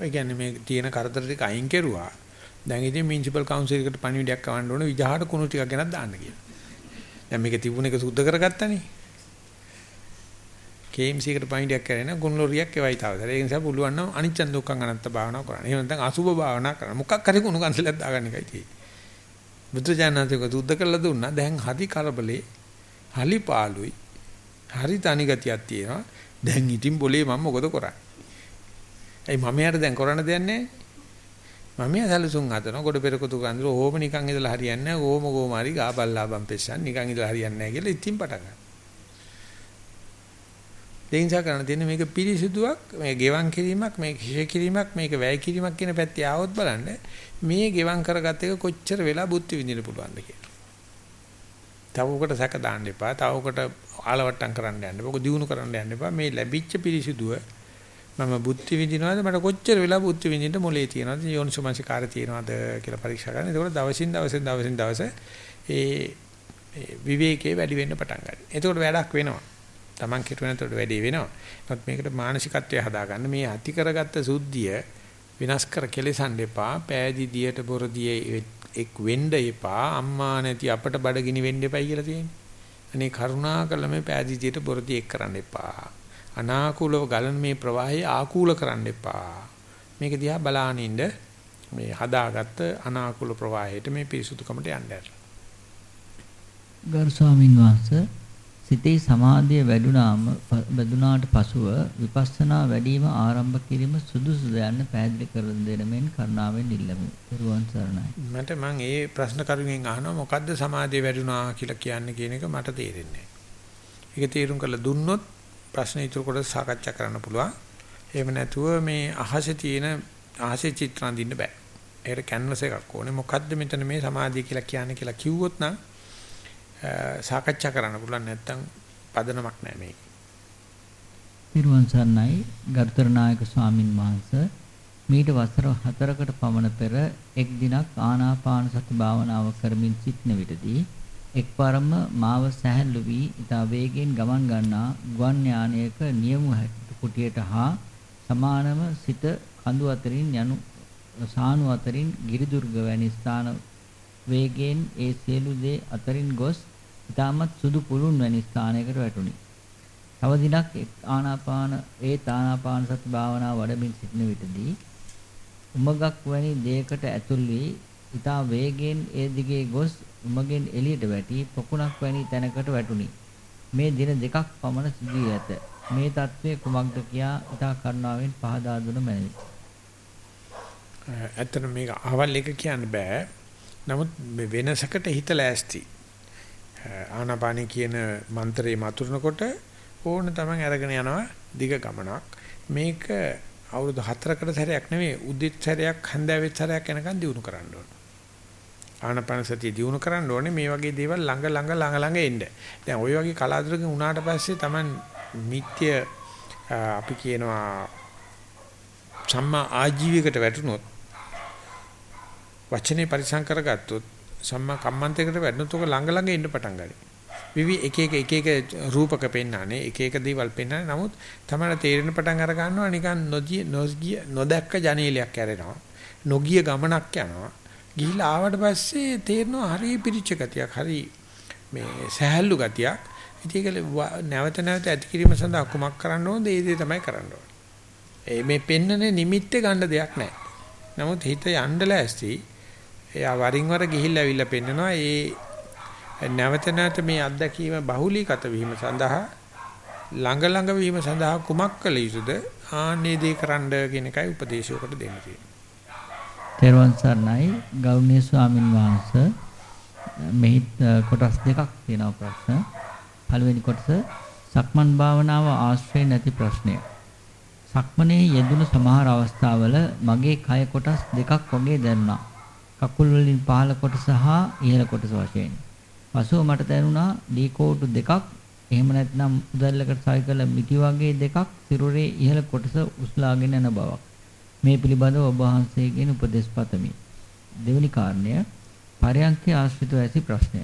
ඒ කියන්නේ මේ තියෙන කරදර ටික අයින් කෙරුවා. දැන් ඉතින් මියුනිසිපල් කවුන්සිල් එකට පණිවිඩයක් කවන්න ඕන විජහාට කුණු ටිකක් ගෙනත් දාන්න කියලා. දැන් මේක තිබුණ එක සුද්ධ කරගත්තනේ. KMC එකට පණිඩයක් කරගෙන ගුණලොරියක් එවයි තාවතර. ඒ නිසා පුළුවන් නම් අනිච්ච දුක්ඛං අනත්ත භාවනාව කරන්න. එහෙම නැත්නම් අසුභ භාවනා කරන්න. මොකක් හරි කුණු කන්සලයක් දාගන්න එකයි තියෙන්නේ. බුද්ධ ඥානතික දුද්ද කළා දුන්නා. දැන් හරි කරබලේ හලි පාළුයි. හරි තනි ගතියක් තියෙනවා. දැන් ඉතින් બોලේ මම මොකද කරන්නේ? ඒ මම යාට දැන් කරන්න දෙයක් නැහැ. මම යසලසුන් හදනවා ගොඩ පෙරකුතු කන්දර ඕම නිකන් ඉඳලා හරියන්නේ නැහැ. ඕම ගෝම හරි ගාපල්ලාබම් පෙස්සන් නිකන් ඉඳලා හරියන්නේ නැහැ කියලා ඉතින් පටන් ගන්නවා. දෙයින්සා කරන්න තියෙන්නේ මේක පිරිසිදුවක් මේ ගෙවම් කිරීමක් මේ කිෂේ කිරීමක් මේක වැය කිරීමක් කියන පැත්තේ ආවොත් බලන්න මේ ගෙවම් කරගත්ත එක කොච්චර වෙලා බුද්ධ විඳින්න පුළුවන්ද කියලා. තව උකට සැක දාන්න එපා. තව උකට ආලවට්ටම් කරන්න යන්න එපා. ඔක දිනු කරන්න යන්න එපා. මේ ලැබිච්ච පිරිසිදුව මම බුද්ධ විඳිනවද මට කොච්චර වෙලා බුද්ධ විඳින්න මොලේ තියනවද යෝනිසෝමනසිකාරය තියනවද කියලා පරීක්ෂා කරන්න. ඒකෝට දවසින් දවසෙන් දවසින් දවස ඒ විවේකයේ වැඩි වෙන්න පටන් ගන්නවා. ඒකෝට වැඩක් වෙනවා. Taman කිරුවෙනතොට වැඩේ වෙනවා. නමුත් මේකට මානසිකත්වය හදාගන්න මේ ඇති කරගත්ත සුද්ධිය විනාශ කර කෙලසන්න එපා. පෑදි දියට බොරදියේ එක් වෙන්න එපා. අම්මා නැති අපට බඩගිනි වෙන්න එපයි කියලා තියෙන්නේ. අනේ කරුණාකරලා මේ පෑදි දියට බොරදිය එක් කරන්න එපා. අනාකූලව ගලන මේ ප්‍රවාහය ආකූල කරන්න එපා. මේක දිහා බලාගෙන ඉන්න මේ හදාගත්ත අනාකූල ප්‍රවාහයට මේ පිරිසුදුකමට යන්න ඇරලා. ගරු ස්වාමින් වහන්සේ සිතේ සමාධිය වැඩුණාම බැදුනාට පසුව විපස්සනා වැඩිම ආරම්භ කිරීම සුදුසුද යන්න පැහැදිලි කර දෙන මෙන් කරුණාවෙන් ඉල්ලමි. රුවන් සරණයි. මට මම ඒ ප්‍රශ්න කරුගෙන් අහනවා මොකද්ද සමාධිය වැඩුණා කියලා කියන්නේ කියන එක මට තේරෙන්නේ නැහැ. ඒක තේරුම් කරලා දුන්නොත් ප්‍රශ්න ඉතුරු කොට සාකච්ඡා කරන්න පුළුවන්. එහෙම නැතුව මේ අහසේ තියෙන අහසේ චිත්‍ර අඳින්න බෑ. ඒකට කැන්වස් එකක් ඕනේ. මොකද්ද මෙතන මේ සමාධිය කියලා කියන්නේ කියලා කිව්වොත් නම් සාකච්ඡා කරන්න පුළුවන් නැත්නම් පදනමක් නැහැ මේක. පිරුවන් සර්ණයි ගරුතර නායක ස්වාමින් වහන්සේ මීට වසර 4කට පමණ පෙර එක් දිනක් ආනාපාන සති භාවනාව කරමින් සිටන විටදී එක්වරම මාව සැහැල්ලු වී ඉතා වේගෙන් ගමන් ගන්නා ගුවන් යානයක නියමු කුටියට හා සමානම සිට කඳු අතරින් යනු සානු අතරින් ගිරිදුර්ග වැනි ස්ථාන වේගයෙන් ඒ සියලු දේ අතරින් ගොස් ඊටමත් සුදු පුළුන් වැනි ස්ථානයකට වැටුණි. තව දිනක් ආනාපාන ඒ ආනාපාන සති භාවනාව වඩමින් සිටින විටදී උමගක් වැනි දෙයකට ඇතුල් වී ඊටා වේගයෙන් ඒ දිගේ ගොස් උමගෙන් එළියට වැටි පොකුණක් වැනි තැනකට වැටුණි. මේ දින දෙකක් පමණ සිදු ඇත. මේ தત્ත්වය කුමක්ද කියා ඊටා කරුණාවෙන් පහදා දුන මැනවි. ඇත්තට මේක අහවල් එක කියන්න බෑ. නමුත් වෙනසකට හිත ලෑස්ති. ආනාපානි කියන මන්ත්‍රේ මතුරනකොට ඕන තමයි අරගෙන යනවා දිග ගමනක්. මේක අවුරුදු 4කට සැරයක් නෙවෙයි උදිත් සැරයක් හන්දෑවෙත් සැරයක් යනකම් දිනු කරන්න ඕන. ආනාපාන සතිය දිනු කරන්න ඕනේ මේ වගේ දේවල් ළඟ ළඟ ළඟ ළඟ එන්න. දැන් ওই වගේ කලාතුරකින් උනාට පස්සේ Taman මිත්‍ය අපි කියනවා සම්මා ආජීවයකට වැටුනොත් වචනේ පරිසම් කරගත්තොත් සම්මා කම්මන්තයකට වැඩනොත් ඔක ළඟ ළඟ ඉන්න පටන් ගන්නවා. විවි එක එක එක එක රූපක පෙන්නානේ එක එක දේවල් පෙන්නානේ නමුත් තමයි තේරෙන පටන් අර ගන්නවා නිකන් නොගිය නොගිය නොදැක්ක ජනේලයක් ඇරෙනවා. නොගිය ගමනක් යනවා. ගිහිල්ලා ආවට පස්සේ තේරෙනවා හරි පිරිච්ච ගතියක් හරි මේ සහැල්ලු ගතියක්. ඉතින් නැවත නැවත ඇති කිරීම සඳහා කුමක් කරන්න ඕනද? ඒ දේ තමයි කරන්න ඕනේ. මේ පෙන්නනේ නිමිත්ත ගන්න දෙයක් නැහැ. නමුත් හිත යන්න ලෑස්ති එයා වරින් වර ගිහිල්ලා ඇවිල්ලා පෙන්නනවා ඒ නැවත නැවත මේ අත්දැකීම බහුලීගත වීම සඳහා ළඟ ළඟ වීම සඳහා කුමක් කළ යුතුද ආන්නේ දේ කරන්න කියන එකයි උපදේශයකට දෙන්න තියෙන්නේ. තෙරුවන් සරණයි ගෞරවනීය ස්වාමින් වහන්සේ මෙහි කොටස් දෙකක් තියෙනවා ප්‍රශ්න. පළවෙනි කොටස සක්මන් භාවනාව ආශ්‍රය නැති ප්‍රශ්නය. සක්මනේ යෙදුණු සමහර අවස්ථාවල මගේ කය කොටස් දෙකක් වගේ දැනුණා. කකුල් වලින් පහළ කොටස හා ඉහළ කොටස වශයෙන්. පසුව මට දැනුණා දී කෝටු දෙකක් එහෙම නැත්නම් උදැල්ලකට සයිකල මිටි වගේ දෙකක් සිරුරේ ඉහළ කොටස උස්ලාගෙන යන බවක්. මේ පිළිබඳව ඔබ වහන්සේගෙන් උපදෙස් පතමි. දෙවෙනි කාරණය පරයන්කේ ආශ්‍රිතව ඇති ප්‍රශ්නය.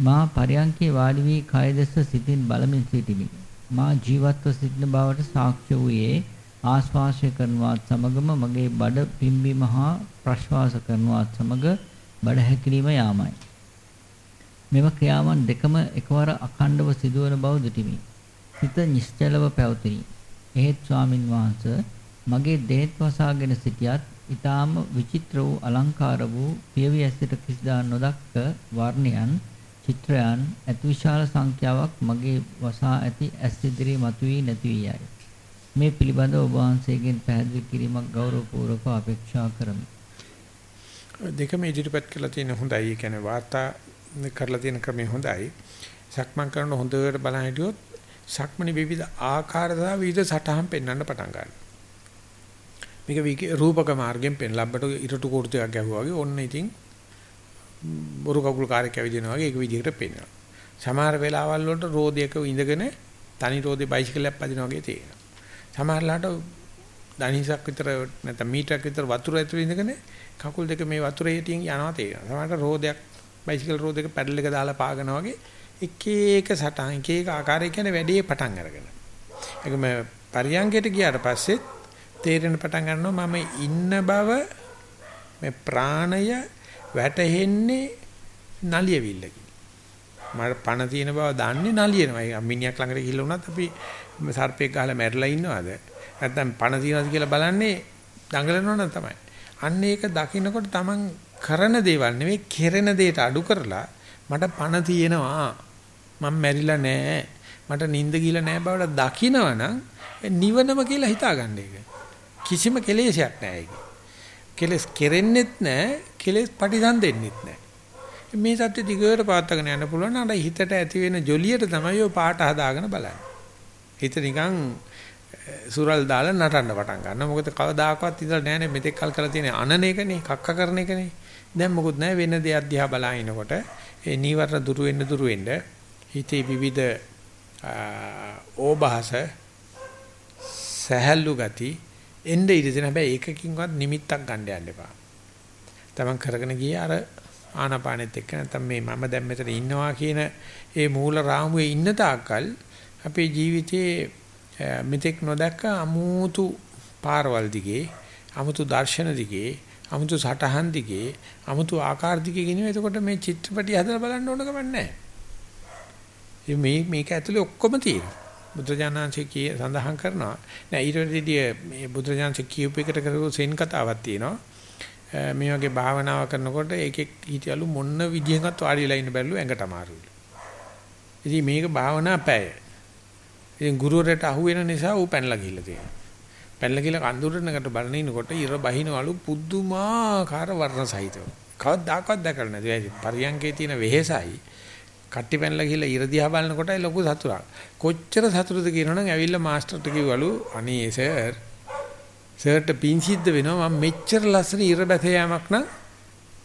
මා පරයන්කේ වාඩි වී කය දෙස සිතින් බලමින් සිටිමි. මා ජීවත්ව සිටින බවට සාක්ෂි වූයේ ආශ්වාසය කරනවත් සමගම මගේ බඩ පිම්බීම හා ප්‍රශ්වාස කරනවත් සමග බඩ හැකිලිම යාමයි. මෙම ක්‍රියාවන් දෙකම එකවර අඛණ්ඩව සිදුවන බව දුටිමි. සිත නිශ්චලව පැවතිනි. එහෙත් ස්වාමින් වහන්සේ මගේ දේත් වසාගෙන සිටියත් ඊටාම විචිත්‍ර වූ අලංකාර වූ පියවි ඇසට කිසිදා නොදක්ක වර්ණයන් චිත්‍රයන් අතිවිශාල සංඛ්‍යාවක් මගේ වසා ඇති ඇස් ඉදිරියේ මතුවී නැති වී යයි. මේ පිළිබඳව ඔබ වහන්සේගෙන් පැහැදිලි කිරීමක් ගෞරවපූර්වකව අපේක්ෂා කරමි. දෙකම ඉදිරිපත් කරලා තියෙන හොඳයි. ඒ කියන්නේ වාර්තා කරලා තියෙන ක්‍රමය හොඳයි. සක්මන් කරන හොඳට බලන් හිටියොත් සක්මණේ විවිධ ආකාර සහ විවිධ සටහන් පෙන්වන්න පටන් ගන්නවා. මේක රූපක මාර්ගයෙන් පෙන් ලබ්බට ඉරටු කෝටු එකක් ගැහුවා වගේ ඔන්න ඉතින් බොරු කකුල් කාර්යයක් ඇවිදිනවා වගේ ඒක විදිහට පෙන්වනවා. සමහර වෙලාවල් වලට රෝදයක ඉඳගෙන තනි රෝදේ බයිසිකලයක් පදිනවා වගේ තියෙනවා. සමහරලාට දණහිසක් විතර නැත්නම් මීටරයක් විතර වතුර ඇතුළේ ඉඳගෙන කකුල් දෙක මේ වතුරේ හිටින් යනවා තේරෙනවා. සමහරට රෝදයක් බයිසිකල් රෝදයක පැඩල් එක දාලා පාගනවා වගේ එක එක සටහන් එක එක ආකාරයක කියන වැඩේ පටන් අරගෙන. ඒකම පරියංගයට ගියාට පස්සේ තේරෙන පටන් ගන්නවා මම ඉන්න බව මේ ප්‍රාණය වැටෙන්නේ නලියවිල්ලකින්. මට පණ තියෙන බව දන්නේ නලියනවා. මිනිහක් ළඟට ගිහිල්ලා වුණත් අපි සර්පෙක් ගහලා මැරලා ඉන්නවද? නැත්නම් පණ තියනවද කියලා බලන්නේ දඟලනවනම් තමයි. අන්න ඒක දකින්නකොට Taman කරන දේවල් නෙවෙයි කෙරෙන දේට අඩු කරලා මට පණ තියෙනවා. මම මැරිලා නෑ. මට නිින්ද ගිහලා නෑ බවට දකිනවනම් නිවනම කියලා හිතාගන්න එක. කිසිම කෙලෙසයක් නෑ ඒක. කෙලස් කෙරෙන්නෙත් නෑ, කෙලස් පටිසන් දෙන්නෙත් නෑ. මේ සත්‍ය දිගට පාත්තගෙන යන්න පුළුවන් අර හිතට ඇති වෙන ජොලියට තමයි ඔය පාට හදාගෙන බලන්නේ. හිත නිකන් සුරල් දාලා නටන්න පටන් ගන්නවා. මොකද කවදාකවත් ඉඳලා නැහැනේ මෙතෙක් කල් කරලා තියෙන අනන එකනේ, කක්ක කරන එකනේ. දැන් මොකුත් නැහැ වෙන දෙයක් දිහා බලාගෙනකොට ඒ නීවරණ දුරු වෙන්න දුරු වෙන්න හිතේ විවිධ ඕභාස සහැල්ලු ගති එnde ඉඳින හැබැයි ඒකකින්වත් නිමිත්තක් ගන්න යන්න එපා. තමන් කරගෙන ගියේ අර ආනාපානෙත් එක්ක නැත්නම් මේ මම දැන් මෙතන ඉන්නවා කියන ඒ මූල රාමුවේ ඉන්න තාක්කල් අපේ ජීවිතයේ මෙතෙක් නොදැක්ක අමුතු පාරවල් දිගේ අමුතු දර්ශන දිගේ අමුතු සටහන් දිගේ අමුතු ආකාර දිගේ ගෙනියන. එතකොට මේ චිත්‍රපටි හදලා බලන්න ඕන ගමන් නැහැ. මේ මේක ඇතුලේ ඔක්කොම තියෙනවා. බුදුජානන්සේ කිය සඳහන් කරනවා නෑ ඊට වැඩිය මේ බුදුජානන්සේ කියූප එකට කරපු සෙන් කතාවක් තියෙනවා මේ වගේ භාවනාව කරනකොට ඒකෙක් හිටියලු මොන්න විදිහකට වාඩි වෙලා ඉන්න බැරිලු ඇඟට අමාරුයි ඉතින් මේක භාවනා පැය ඉතින් ගුරුවරයාට අහු වෙන නිසා ඌ පැනලා ගිහිල්ලා තියෙනවා. පැනලා ගිහලා කඳුරනකට බලන ඉනකොට ඉර බහිනවලු පුදුමාකාර වර්ණ සහිතව. කවදාකවත් දැකලා නැති. ඒ පරියංගේ තියෙන වෙහෙසයි. කට්ටි පැනලා ගිහලා ඉර දිහා බලනකොටයි ලොකු සතුටක්. කොච්චර සතුටුද කියනවනම් ඇවිල්ලා මාස්ටර්ට කිව්වලු අනේ සර් සර්ට පින් සිද්ධ වෙනවා මම මෙච්චර ලස්සන ඉර බැස යෑමක් නම්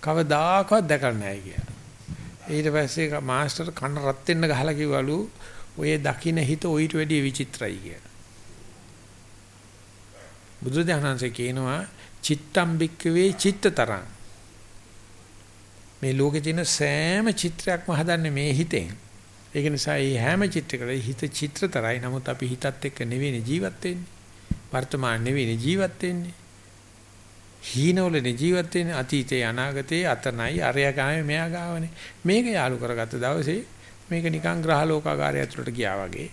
කවදාකවත් දැකලා නැහැ කියලා. ඊට පස්සේ මාස්ටර් කන රත් වෙන්න ගහලා කිව්වලු ඔය දකින්න හිත ඔయిత වැඩිය විචිත්‍රයි කියලා. බුදුදහනන්සේ කියනවා චිත්තම් බික්කවේ චිත්තතරං. මේ ලෝකේ තියෙන සෑම චිත්‍රයක්ම හදන්නේ මේ හිතෙන්. ඒක නිසා මේ හැම චිත්‍රයකම හිත චිත්‍රතරයි. නමුත් අපි හිතත් එක්ක නෙවෙයි ජීවත් වෙන්නේ. වර්තමාන නෙවෙයි ජීවත් වෙන්නේ. හීනවලනේ ජීවත් වෙන්නේ අතීතේ අනාගතේ අතනයි අරයා ගාමේ මෙයා ගාවනේ. මේක යාලු කරගත්ත දවසේ මේක නිකන් ග්‍රහ ලෝකාගාරය ඇතුළට ගියා වගේ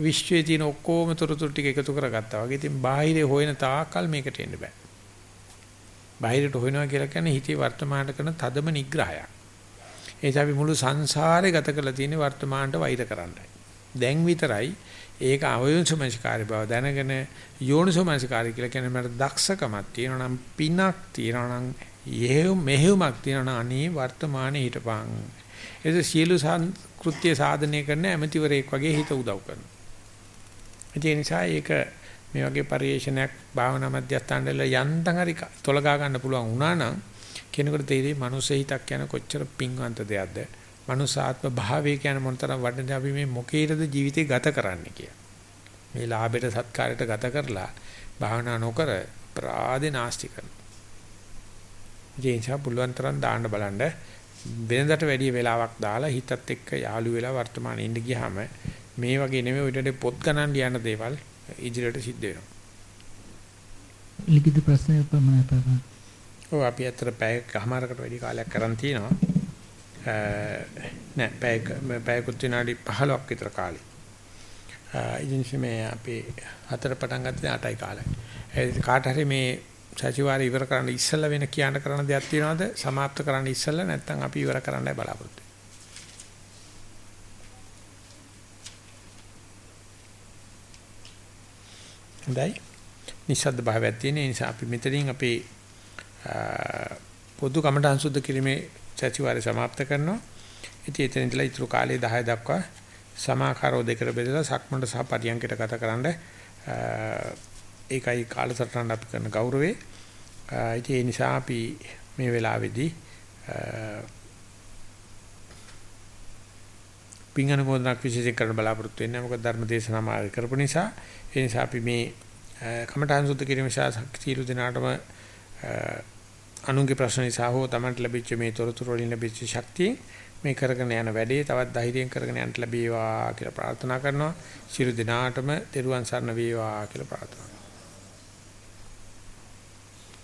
විශ්වයේ තියෙන ඔක්කොම තොරතුරු ටික එකතු කරගත්තා වගේ. ඉතින් බාහිරේ හොයන තාක්කල් මේකට එන්න බෑ. බාහිරට හොයනවා කියලා කියන්නේ හිතේ වර්තමානට කරන තදම නිග්‍රහයක්. ඒ නිසා අපි මුළු සංසාරේ ගත කරලා තියෙන වර්තමානට වෛර කරන්නයි. දැන් විතරයි ඒක අවයෝන්සමස්කාරය බව දැනගෙන යෝනිසමස්කාරය කියලා කියන්නේ මට දක්ෂකමක් තියෙනවා නම් පිනක් තියෙනවා නම් යෙහෙව් මෙහෙව්මක් තියෙනවා නම් අනේ වර්තමානයේ හිටපන්. ඒක සියලු කෘත්‍ය සාධනය කරන ඇමතිවරයෙක් වගේ හිත උදව් කරනවා. ඒ නිසා ඒක මේ වගේ පරිේශනයක් භාවනා මධ්‍යස්ථානවල යන්තම් හරි තොලගා ගන්න පුළුවන් වුණා නම් කෙනෙකුට තේරෙයි මනුස්ස හිතක් යන කොච්චර පිංවන්ත දෙයක්ද. මනුසාත්ම භාවය කියන මොනතරම් වටිනද අපි මේ මොකේද ජීවිතේ ගත කරන්නේ කියලා. මේ ලාභයට සත්කාරයට ගත කරලා භාවනා නොකර ප්‍රාදේ නාස්ති කරනවා. ඒ නිසා පුළුවන් තරම් දාන්න බලන්න වෙනදට වැඩි වෙලාවක් දාලා හිතත් එක්ක යාළු වෙලා වර්තමානයේ ඉඳ ගියාම මේ වගේ නෙමෙයි උඩට පොත් ගණන් ලියන දේවල් ඉදිරියට සිද්ධ වෙනවා. ලිඛිත ප්‍රශ්නය පමණයි පාපා. ඔව් අපි අතර පැයකමාරකට වැඩි කාලයක් කරන් තිනවා. නෑ පැයක පැයකුත් විනාඩි 15ක් විතර කාලේ. ඉතින් මේ අපි හතර පටන් ගත්තේ 8යි කාලේ. කාට හරි මේ සතිವಾರ ඉවර කරන්න ඉස්සෙල්ලා වෙන කියන්න කරන දෙයක් තියනවද? સમાપ્ત කරන්න ඉස්සෙල්ලා නැත්නම් අපි ඉවර කරන්නයි බලාපොරොත්තු හොඳයි. නිස්සද්ද භාවයක් තියෙන නිසා අපි මෙතනින් අපේ පොදු කමඨං සුද්ධ කිරීමේ සතිವಾರය સમાપ્ત කරනවා. ඉතින් එතන ඉඳලා ඊතුරු කාලේ 10 දක්වා සමාකාරෝ දෙකට බෙදලා සක්මණට සහ පරියන්කට ගතකරන ඒකයි කාලසටහන අපි කරන ගෞරවේ. ඉතින් ඒ නිසා අපි මේ වෙලාවේදී පින් අනුමෝදනක් විශේෂයෙන් කරන්න බලාපොරොත්තු වෙන්නේ මොකද ධර්ම දේශනා මාර්ග කරපු නිසා ඒ නිසා අපි මේ කමඨාන් සුද්ධ කිරීම නිසා සීල දිනාටම අනුන්ගේ ප්‍රශ්න නිසා හෝ Tamanට ලැබිච්ච මේ තොරතුරු වලින් ලැබිච්ච ශක්තිය මේ කරගෙන යන වැඩේ තවත් ධෛර්යයෙන් කරගෙන යන්න ලැබේවා කියලා ප්‍රාර්ථනා කරනවා. සියලු දිනාටම තෙරුවන් සරණ වේවා කියලා ප්‍රාර්ථනා